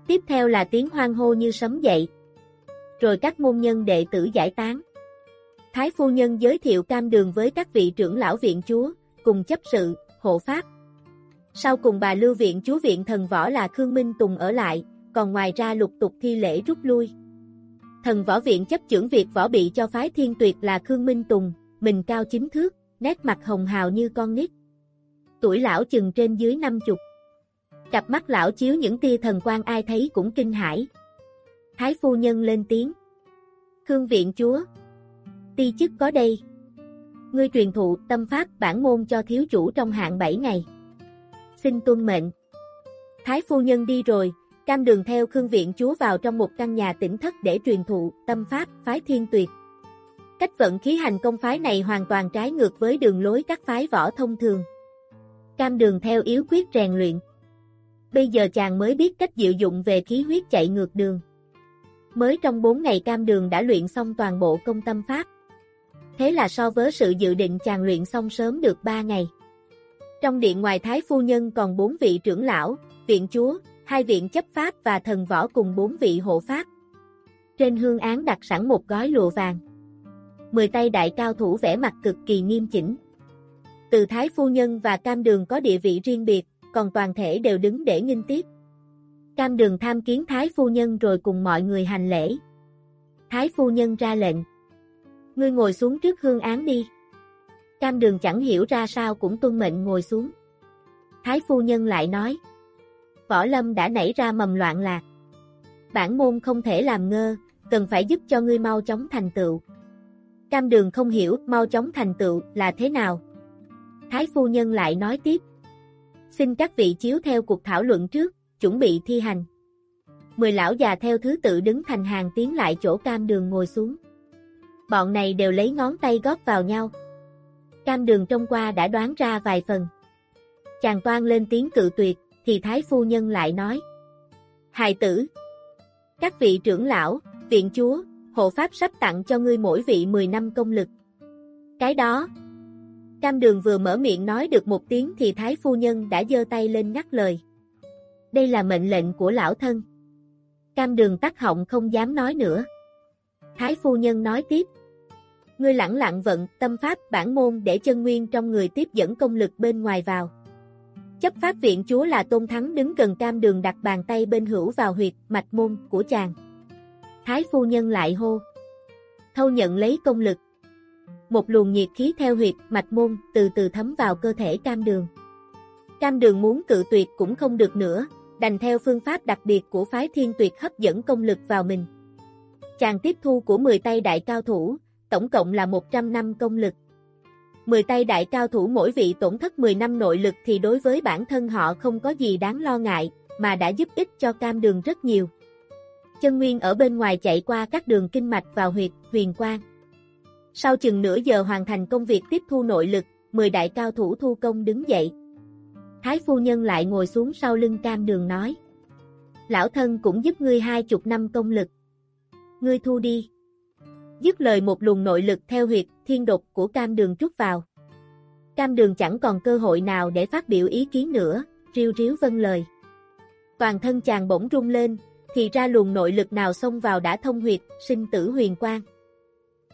Tiếp theo là tiếng hoang hô như sấm dậy. Rồi các môn nhân đệ tử giải tán. Thái phu nhân giới thiệu cam đường với các vị trưởng lão viện chúa, cùng chấp sự, hộ pháp. Sau cùng bà lưu viện chúa viện thần võ là Khương Minh Tùng ở lại, còn ngoài ra lục tục thi lễ rút lui. Thần võ viện chấp trưởng việc võ bị cho phái thiên tuyệt là Khương Minh Tùng, mình cao chính thước, nét mặt hồng hào như con nít. Tuổi lão chừng trên dưới năm chục. Cặp mắt lão chiếu những tia thần quan ai thấy cũng kinh hãi. Thái phu nhân lên tiếng. Khương viện chúa. Ti chức có đây. Ngươi truyền thụ tâm pháp bản môn cho thiếu chủ trong hạn 7 ngày. Xin tuân mệnh. Thái phu nhân đi rồi, cam đường theo Khương viện chúa vào trong một căn nhà tỉnh thất để truyền thụ tâm pháp phái thiên tuyệt. Cách vận khí hành công phái này hoàn toàn trái ngược với đường lối các phái võ thông thường. Cam đường theo yếu quyết rèn luyện. Bây giờ chàng mới biết cách diệu dụng về khí huyết chạy ngược đường. Mới trong 4 ngày cam đường đã luyện xong toàn bộ công tâm pháp. Thế là so với sự dự định chàng luyện xong sớm được 3 ngày. Trong điện ngoài Thái Phu Nhân còn 4 vị trưởng lão, viện chúa, hai viện chấp pháp và thần võ cùng 4 vị hộ pháp. Trên hương án đặt sẵn một gói lụa vàng. Mười tay đại cao thủ vẽ mặt cực kỳ nghiêm chỉnh. Từ Thái Phu Nhân và Cam Đường có địa vị riêng biệt, còn toàn thể đều đứng để nghinh tiếp. Cam đường tham kiến Thái Phu Nhân rồi cùng mọi người hành lễ. Thái Phu Nhân ra lệnh. Ngươi ngồi xuống trước hương án đi. Cam đường chẳng hiểu ra sao cũng tuân mệnh ngồi xuống. Thái Phu Nhân lại nói. Võ Lâm đã nảy ra mầm loạn lạc. Bản môn không thể làm ngơ, cần phải giúp cho ngươi mau chóng thành tựu. Cam đường không hiểu mau chóng thành tựu là thế nào. Thái Phu Nhân lại nói tiếp. Xin các vị chiếu theo cuộc thảo luận trước, chuẩn bị thi hành. Mười lão già theo thứ tự đứng thành hàng tiến lại chỗ cam đường ngồi xuống. Bọn này đều lấy ngón tay góp vào nhau. Cam đường trong qua đã đoán ra vài phần. Chàng toan lên tiếng cự tuyệt, thì thái phu nhân lại nói. Hài tử! Các vị trưởng lão, viện chúa, hộ pháp sắp tặng cho ngươi mỗi vị 10 năm công lực. Cái đó, Cam đường vừa mở miệng nói được một tiếng thì thái phu nhân đã giơ tay lên ngắt lời. Đây là mệnh lệnh của lão thân. Cam đường tắt họng không dám nói nữa. Thái phu nhân nói tiếp. Ngươi lặng lặng vận tâm pháp bản môn để chân nguyên trong người tiếp dẫn công lực bên ngoài vào. Chấp pháp viện chúa là Tôn Thắng đứng gần cam đường đặt bàn tay bên hữu vào huyệt, mạch môn của chàng. Thái phu nhân lại hô. Thâu nhận lấy công lực. Một luồng nhiệt khí theo huyệt, mạch môn, từ từ thấm vào cơ thể cam đường. Cam đường muốn cự tuyệt cũng không được nữa, đành theo phương pháp đặc biệt của phái thiên tuyệt hấp dẫn công lực vào mình. Chàng tiếp thu của 10 tay đại cao thủ, tổng cộng là 100 năm công lực. 10 tay đại cao thủ mỗi vị tổn thất 10 năm nội lực thì đối với bản thân họ không có gì đáng lo ngại, mà đã giúp ích cho cam đường rất nhiều. Chân nguyên ở bên ngoài chạy qua các đường kinh mạch vào huyệt, huyền quang. Sau chừng nửa giờ hoàn thành công việc tiếp thu nội lực, 10 đại cao thủ thu công đứng dậy. Thái phu nhân lại ngồi xuống sau lưng cam đường nói. Lão thân cũng giúp ngươi hai chục năm công lực. Ngươi thu đi. Dứt lời một luồng nội lực theo huyệt, thiên độc của cam đường trút vào. Cam đường chẳng còn cơ hội nào để phát biểu ý kiến nữa, riêu riếu vân lời. Toàn thân chàng bỗng rung lên, thì ra luồng nội lực nào xông vào đã thông huyệt, sinh tử huyền quang.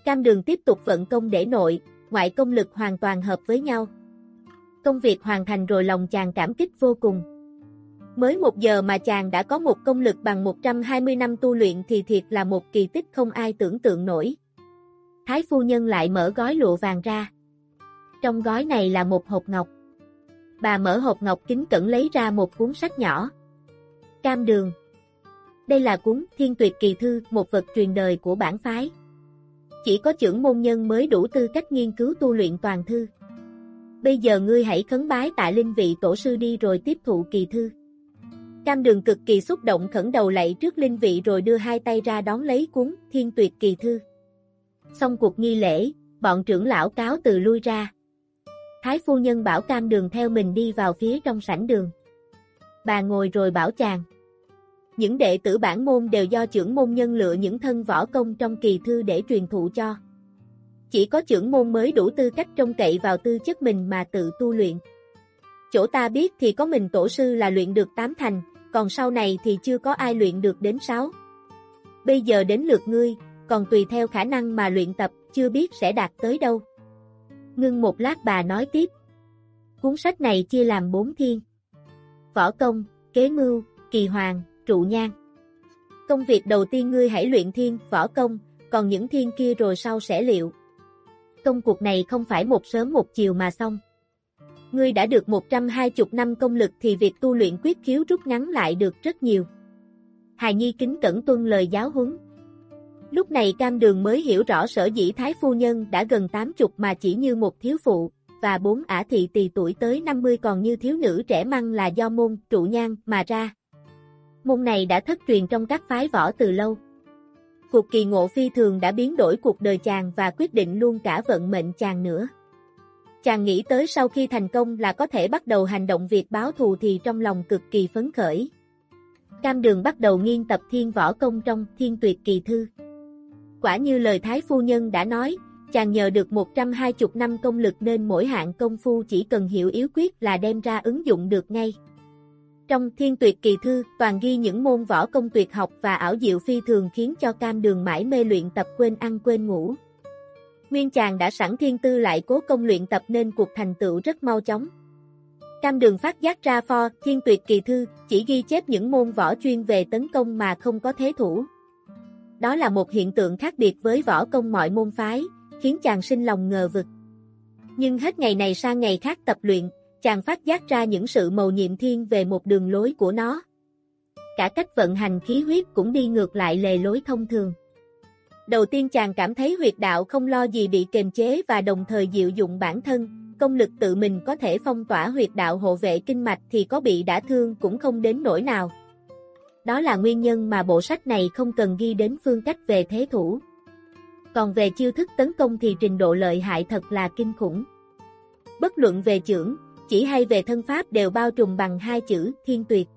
Cam đường tiếp tục vận công để nội, ngoại công lực hoàn toàn hợp với nhau. Công việc hoàn thành rồi lòng chàng cảm kích vô cùng. Mới một giờ mà chàng đã có một công lực bằng 120 năm tu luyện thì thiệt là một kỳ tích không ai tưởng tượng nổi. Thái phu nhân lại mở gói lụa vàng ra. Trong gói này là một hộp ngọc. Bà mở hộp ngọc kính cẩn lấy ra một cuốn sách nhỏ. Cam đường. Đây là cuốn Thiên Tuyệt Kỳ Thư, một vật truyền đời của bản phái. Chỉ có trưởng môn nhân mới đủ tư cách nghiên cứu tu luyện toàn thư. Bây giờ ngươi hãy khấn bái tại linh vị tổ sư đi rồi tiếp thụ kỳ thư. Cam đường cực kỳ xúc động khẩn đầu lạy trước linh vị rồi đưa hai tay ra đón lấy cuốn Thiên Tuyệt Kỳ Thư. Xong cuộc nghi lễ, bọn trưởng lão cáo từ lui ra. Thái phu nhân bảo cam đường theo mình đi vào phía trong sảnh đường. Bà ngồi rồi bảo chàng. Những đệ tử bản môn đều do trưởng môn nhân lựa những thân võ công trong kỳ thư để truyền thụ cho. Chỉ có trưởng môn mới đủ tư cách trông cậy vào tư chất mình mà tự tu luyện. Chỗ ta biết thì có mình tổ sư là luyện được tám thành, còn sau này thì chưa có ai luyện được đến sáu. Bây giờ đến lượt ngươi, còn tùy theo khả năng mà luyện tập, chưa biết sẽ đạt tới đâu. Ngưng một lát bà nói tiếp. Cuốn sách này chia làm bốn thiên. Võ công, kế mưu, kỳ hoàng, trụ nhang. Công việc đầu tiên ngươi hãy luyện thiên, võ công, còn những thiên kia rồi sau sẽ liệu. Công cuộc này không phải một sớm một chiều mà xong. Ngươi đã được 120 năm công lực thì việc tu luyện quyết khiếu rút ngắn lại được rất nhiều. Hài Nhi kính cẩn tuân lời giáo huấn. Lúc này cam đường mới hiểu rõ sở dĩ Thái Phu Nhân đã gần 80 mà chỉ như một thiếu phụ, và bốn ả thị tỳ tuổi tới 50 còn như thiếu nữ trẻ măng là do môn trụ nhang mà ra. Môn này đã thất truyền trong các phái võ từ lâu. Cuộc kỳ ngộ phi thường đã biến đổi cuộc đời chàng và quyết định luôn cả vận mệnh chàng nữa. Chàng nghĩ tới sau khi thành công là có thể bắt đầu hành động việc báo thù thì trong lòng cực kỳ phấn khởi. Cam đường bắt đầu nghiên tập thiên võ công trong thiên tuyệt kỳ thư. Quả như lời Thái Phu Nhân đã nói, chàng nhờ được 120 năm công lực nên mỗi hạng công phu chỉ cần hiểu yếu quyết là đem ra ứng dụng được ngay. Trong thiên tuyệt kỳ thư, toàn ghi những môn võ công tuyệt học và ảo diệu phi thường khiến cho cam đường mãi mê luyện tập quên ăn quên ngủ. Nguyên chàng đã sẵn thiên tư lại cố công luyện tập nên cuộc thành tựu rất mau chóng. Cam đường phát giác ra pho, thiên tuyệt kỳ thư, chỉ ghi chép những môn võ chuyên về tấn công mà không có thế thủ. Đó là một hiện tượng khác biệt với võ công mọi môn phái, khiến chàng sinh lòng ngờ vực. Nhưng hết ngày này sang ngày khác tập luyện, chàng phát giác ra những sự mầu nhiệm thiên về một đường lối của nó. Cả cách vận hành khí huyết cũng đi ngược lại lề lối thông thường. Đầu tiên chàng cảm thấy huyệt đạo không lo gì bị kềm chế và đồng thời diệu dụng bản thân, công lực tự mình có thể phong tỏa huyệt đạo hộ vệ kinh mạch thì có bị đả thương cũng không đến nỗi nào. Đó là nguyên nhân mà bộ sách này không cần ghi đến phương cách về thế thủ. Còn về chiêu thức tấn công thì trình độ lợi hại thật là kinh khủng. Bất luận về trưởng, chỉ hay về thân pháp đều bao trùm bằng hai chữ thiên tuyệt.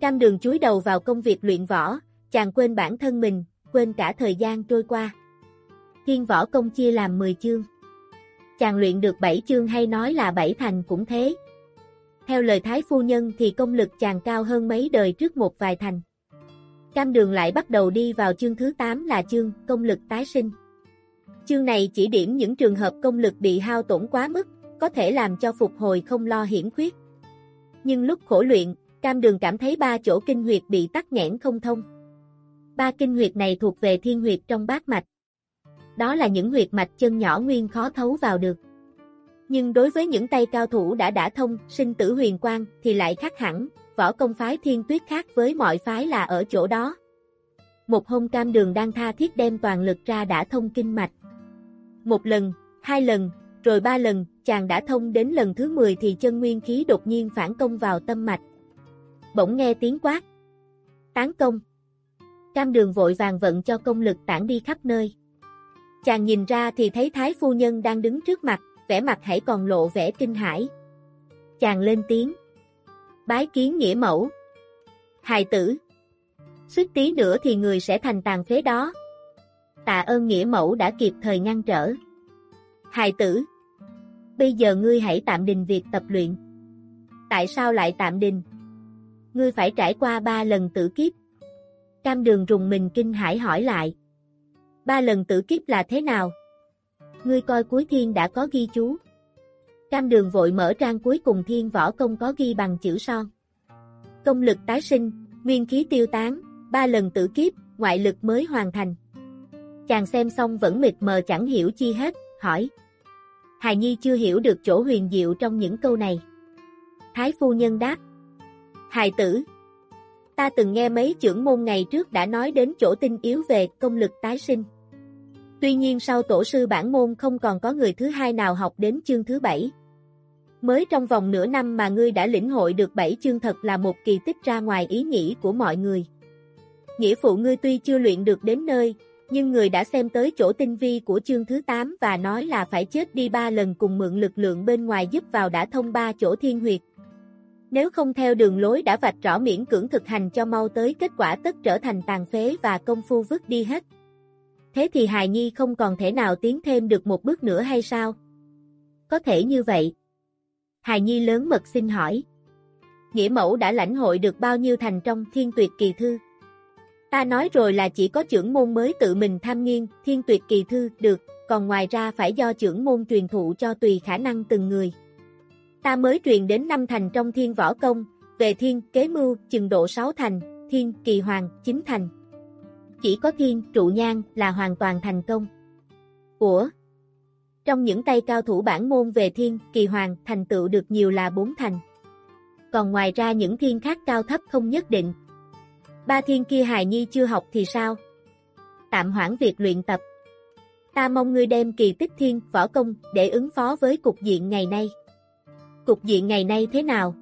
Cam đường chuối đầu vào công việc luyện võ, chàng quên bản thân mình, quên cả thời gian trôi qua. Thiên võ công chia làm 10 chương. Chàng luyện được 7 chương hay nói là 7 thành cũng thế. Theo lời Thái Phu Nhân thì công lực chàng cao hơn mấy đời trước một vài thành. Cam đường lại bắt đầu đi vào chương thứ 8 là chương công lực tái sinh. Chương này chỉ điểm những trường hợp công lực bị hao tổn quá mức, có thể làm cho phục hồi không lo hiển khuyết. Nhưng lúc khổ luyện, cam đường cảm thấy ba chỗ kinh huyệt bị tắc nghẽn không thông. Ba kinh huyệt này thuộc về thiên huyệt trong bát mạch. Đó là những huyệt mạch chân nhỏ nguyên khó thấu vào được. Nhưng đối với những tay cao thủ đã đã thông, sinh tử huyền quang, thì lại khác hẳn, võ công phái thiên tuyết khác với mọi phái là ở chỗ đó. Một hôm cam đường đang tha thiết đem toàn lực ra đã thông kinh mạch. Một lần, hai lần, rồi ba lần, chàng đã thông đến lần thứ 10 thì chân nguyên khí đột nhiên phản công vào tâm mạch. Bỗng nghe tiếng quát. Tán công. Cam đường vội vàng vận cho công lực tản đi khắp nơi. Chàng nhìn ra thì thấy Thái Phu Nhân đang đứng trước mặt, vẻ mặt hãy còn lộ vẻ kinh hãi. Chàng lên tiếng. Bái kiến nghĩa mẫu. Hài tử. Suýt tí nữa thì người sẽ thành tàn phế đó. Tạ ơn nghĩa mẫu đã kịp thời ngăn trở. Hài tử. Bây giờ ngươi hãy tạm đình việc tập luyện. Tại sao lại tạm đình? Ngươi phải trải qua ba lần tử kiếp. Cam đường rùng mình kinh hãi hỏi lại. Ba lần tử kiếp là thế nào? Ngươi coi cuối thiên đã có ghi chú. Cam đường vội mở trang cuối cùng thiên võ công có ghi bằng chữ son. Công lực tái sinh, nguyên khí tiêu tán, ba lần tử kiếp, ngoại lực mới hoàn thành. Chàng xem xong vẫn mịt mờ chẳng hiểu chi hết, hỏi. Hài Nhi chưa hiểu được chỗ huyền diệu trong những câu này. Thái phu nhân đáp. Hài tử. Ta từng nghe mấy trưởng môn ngày trước đã nói đến chỗ tinh yếu về công lực tái sinh. Tuy nhiên sau tổ sư bản môn không còn có người thứ hai nào học đến chương thứ bảy. Mới trong vòng nửa năm mà ngươi đã lĩnh hội được bảy chương thật là một kỳ tích ra ngoài ý nghĩ của mọi người. Nghĩa phụ ngươi tuy chưa luyện được đến nơi, nhưng người đã xem tới chỗ tinh vi của chương thứ 8 và nói là phải chết đi ba lần cùng mượn lực lượng bên ngoài giúp vào đã thông ba chỗ thiên huyệt. Nếu không theo đường lối đã vạch rõ miễn cưỡng thực hành cho mau tới kết quả tất trở thành tàn phế và công phu vứt đi hết. Thế thì Hài Nhi không còn thể nào tiến thêm được một bước nữa hay sao? Có thể như vậy. Hài Nhi lớn mật xin hỏi. Nghĩa mẫu đã lãnh hội được bao nhiêu thành trong thiên tuyệt kỳ thư? Ta nói rồi là chỉ có trưởng môn mới tự mình tham nghiên, thiên tuyệt kỳ thư, được, còn ngoài ra phải do trưởng môn truyền thụ cho tùy khả năng từng người. Ta mới truyền đến năm thành trong thiên võ công, về thiên, kế mưu, chừng độ sáu thành, thiên, kỳ hoàng, chính thành. Chỉ có thiên, trụ nhang là hoàn toàn thành công. Ủa? Trong những tay cao thủ bản môn về thiên, kỳ hoàng, thành tựu được nhiều là bốn thành. Còn ngoài ra những thiên khác cao thấp không nhất định, Ba thiên kia hài nhi chưa học thì sao? Tạm hoãn việc luyện tập. Ta mong ngươi đem kỳ tích thiên, võ công, để ứng phó với cục diện ngày nay. Cục diện ngày nay thế nào?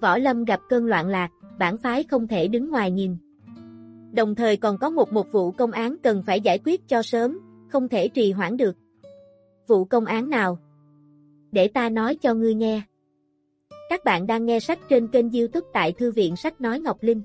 Võ lâm gặp cơn loạn lạc, bản phái không thể đứng ngoài nhìn. Đồng thời còn có một một vụ công án cần phải giải quyết cho sớm, không thể trì hoãn được. Vụ công án nào? Để ta nói cho ngươi nghe. Các bạn đang nghe sách trên kênh youtube tại Thư viện Sách Nói Ngọc Linh.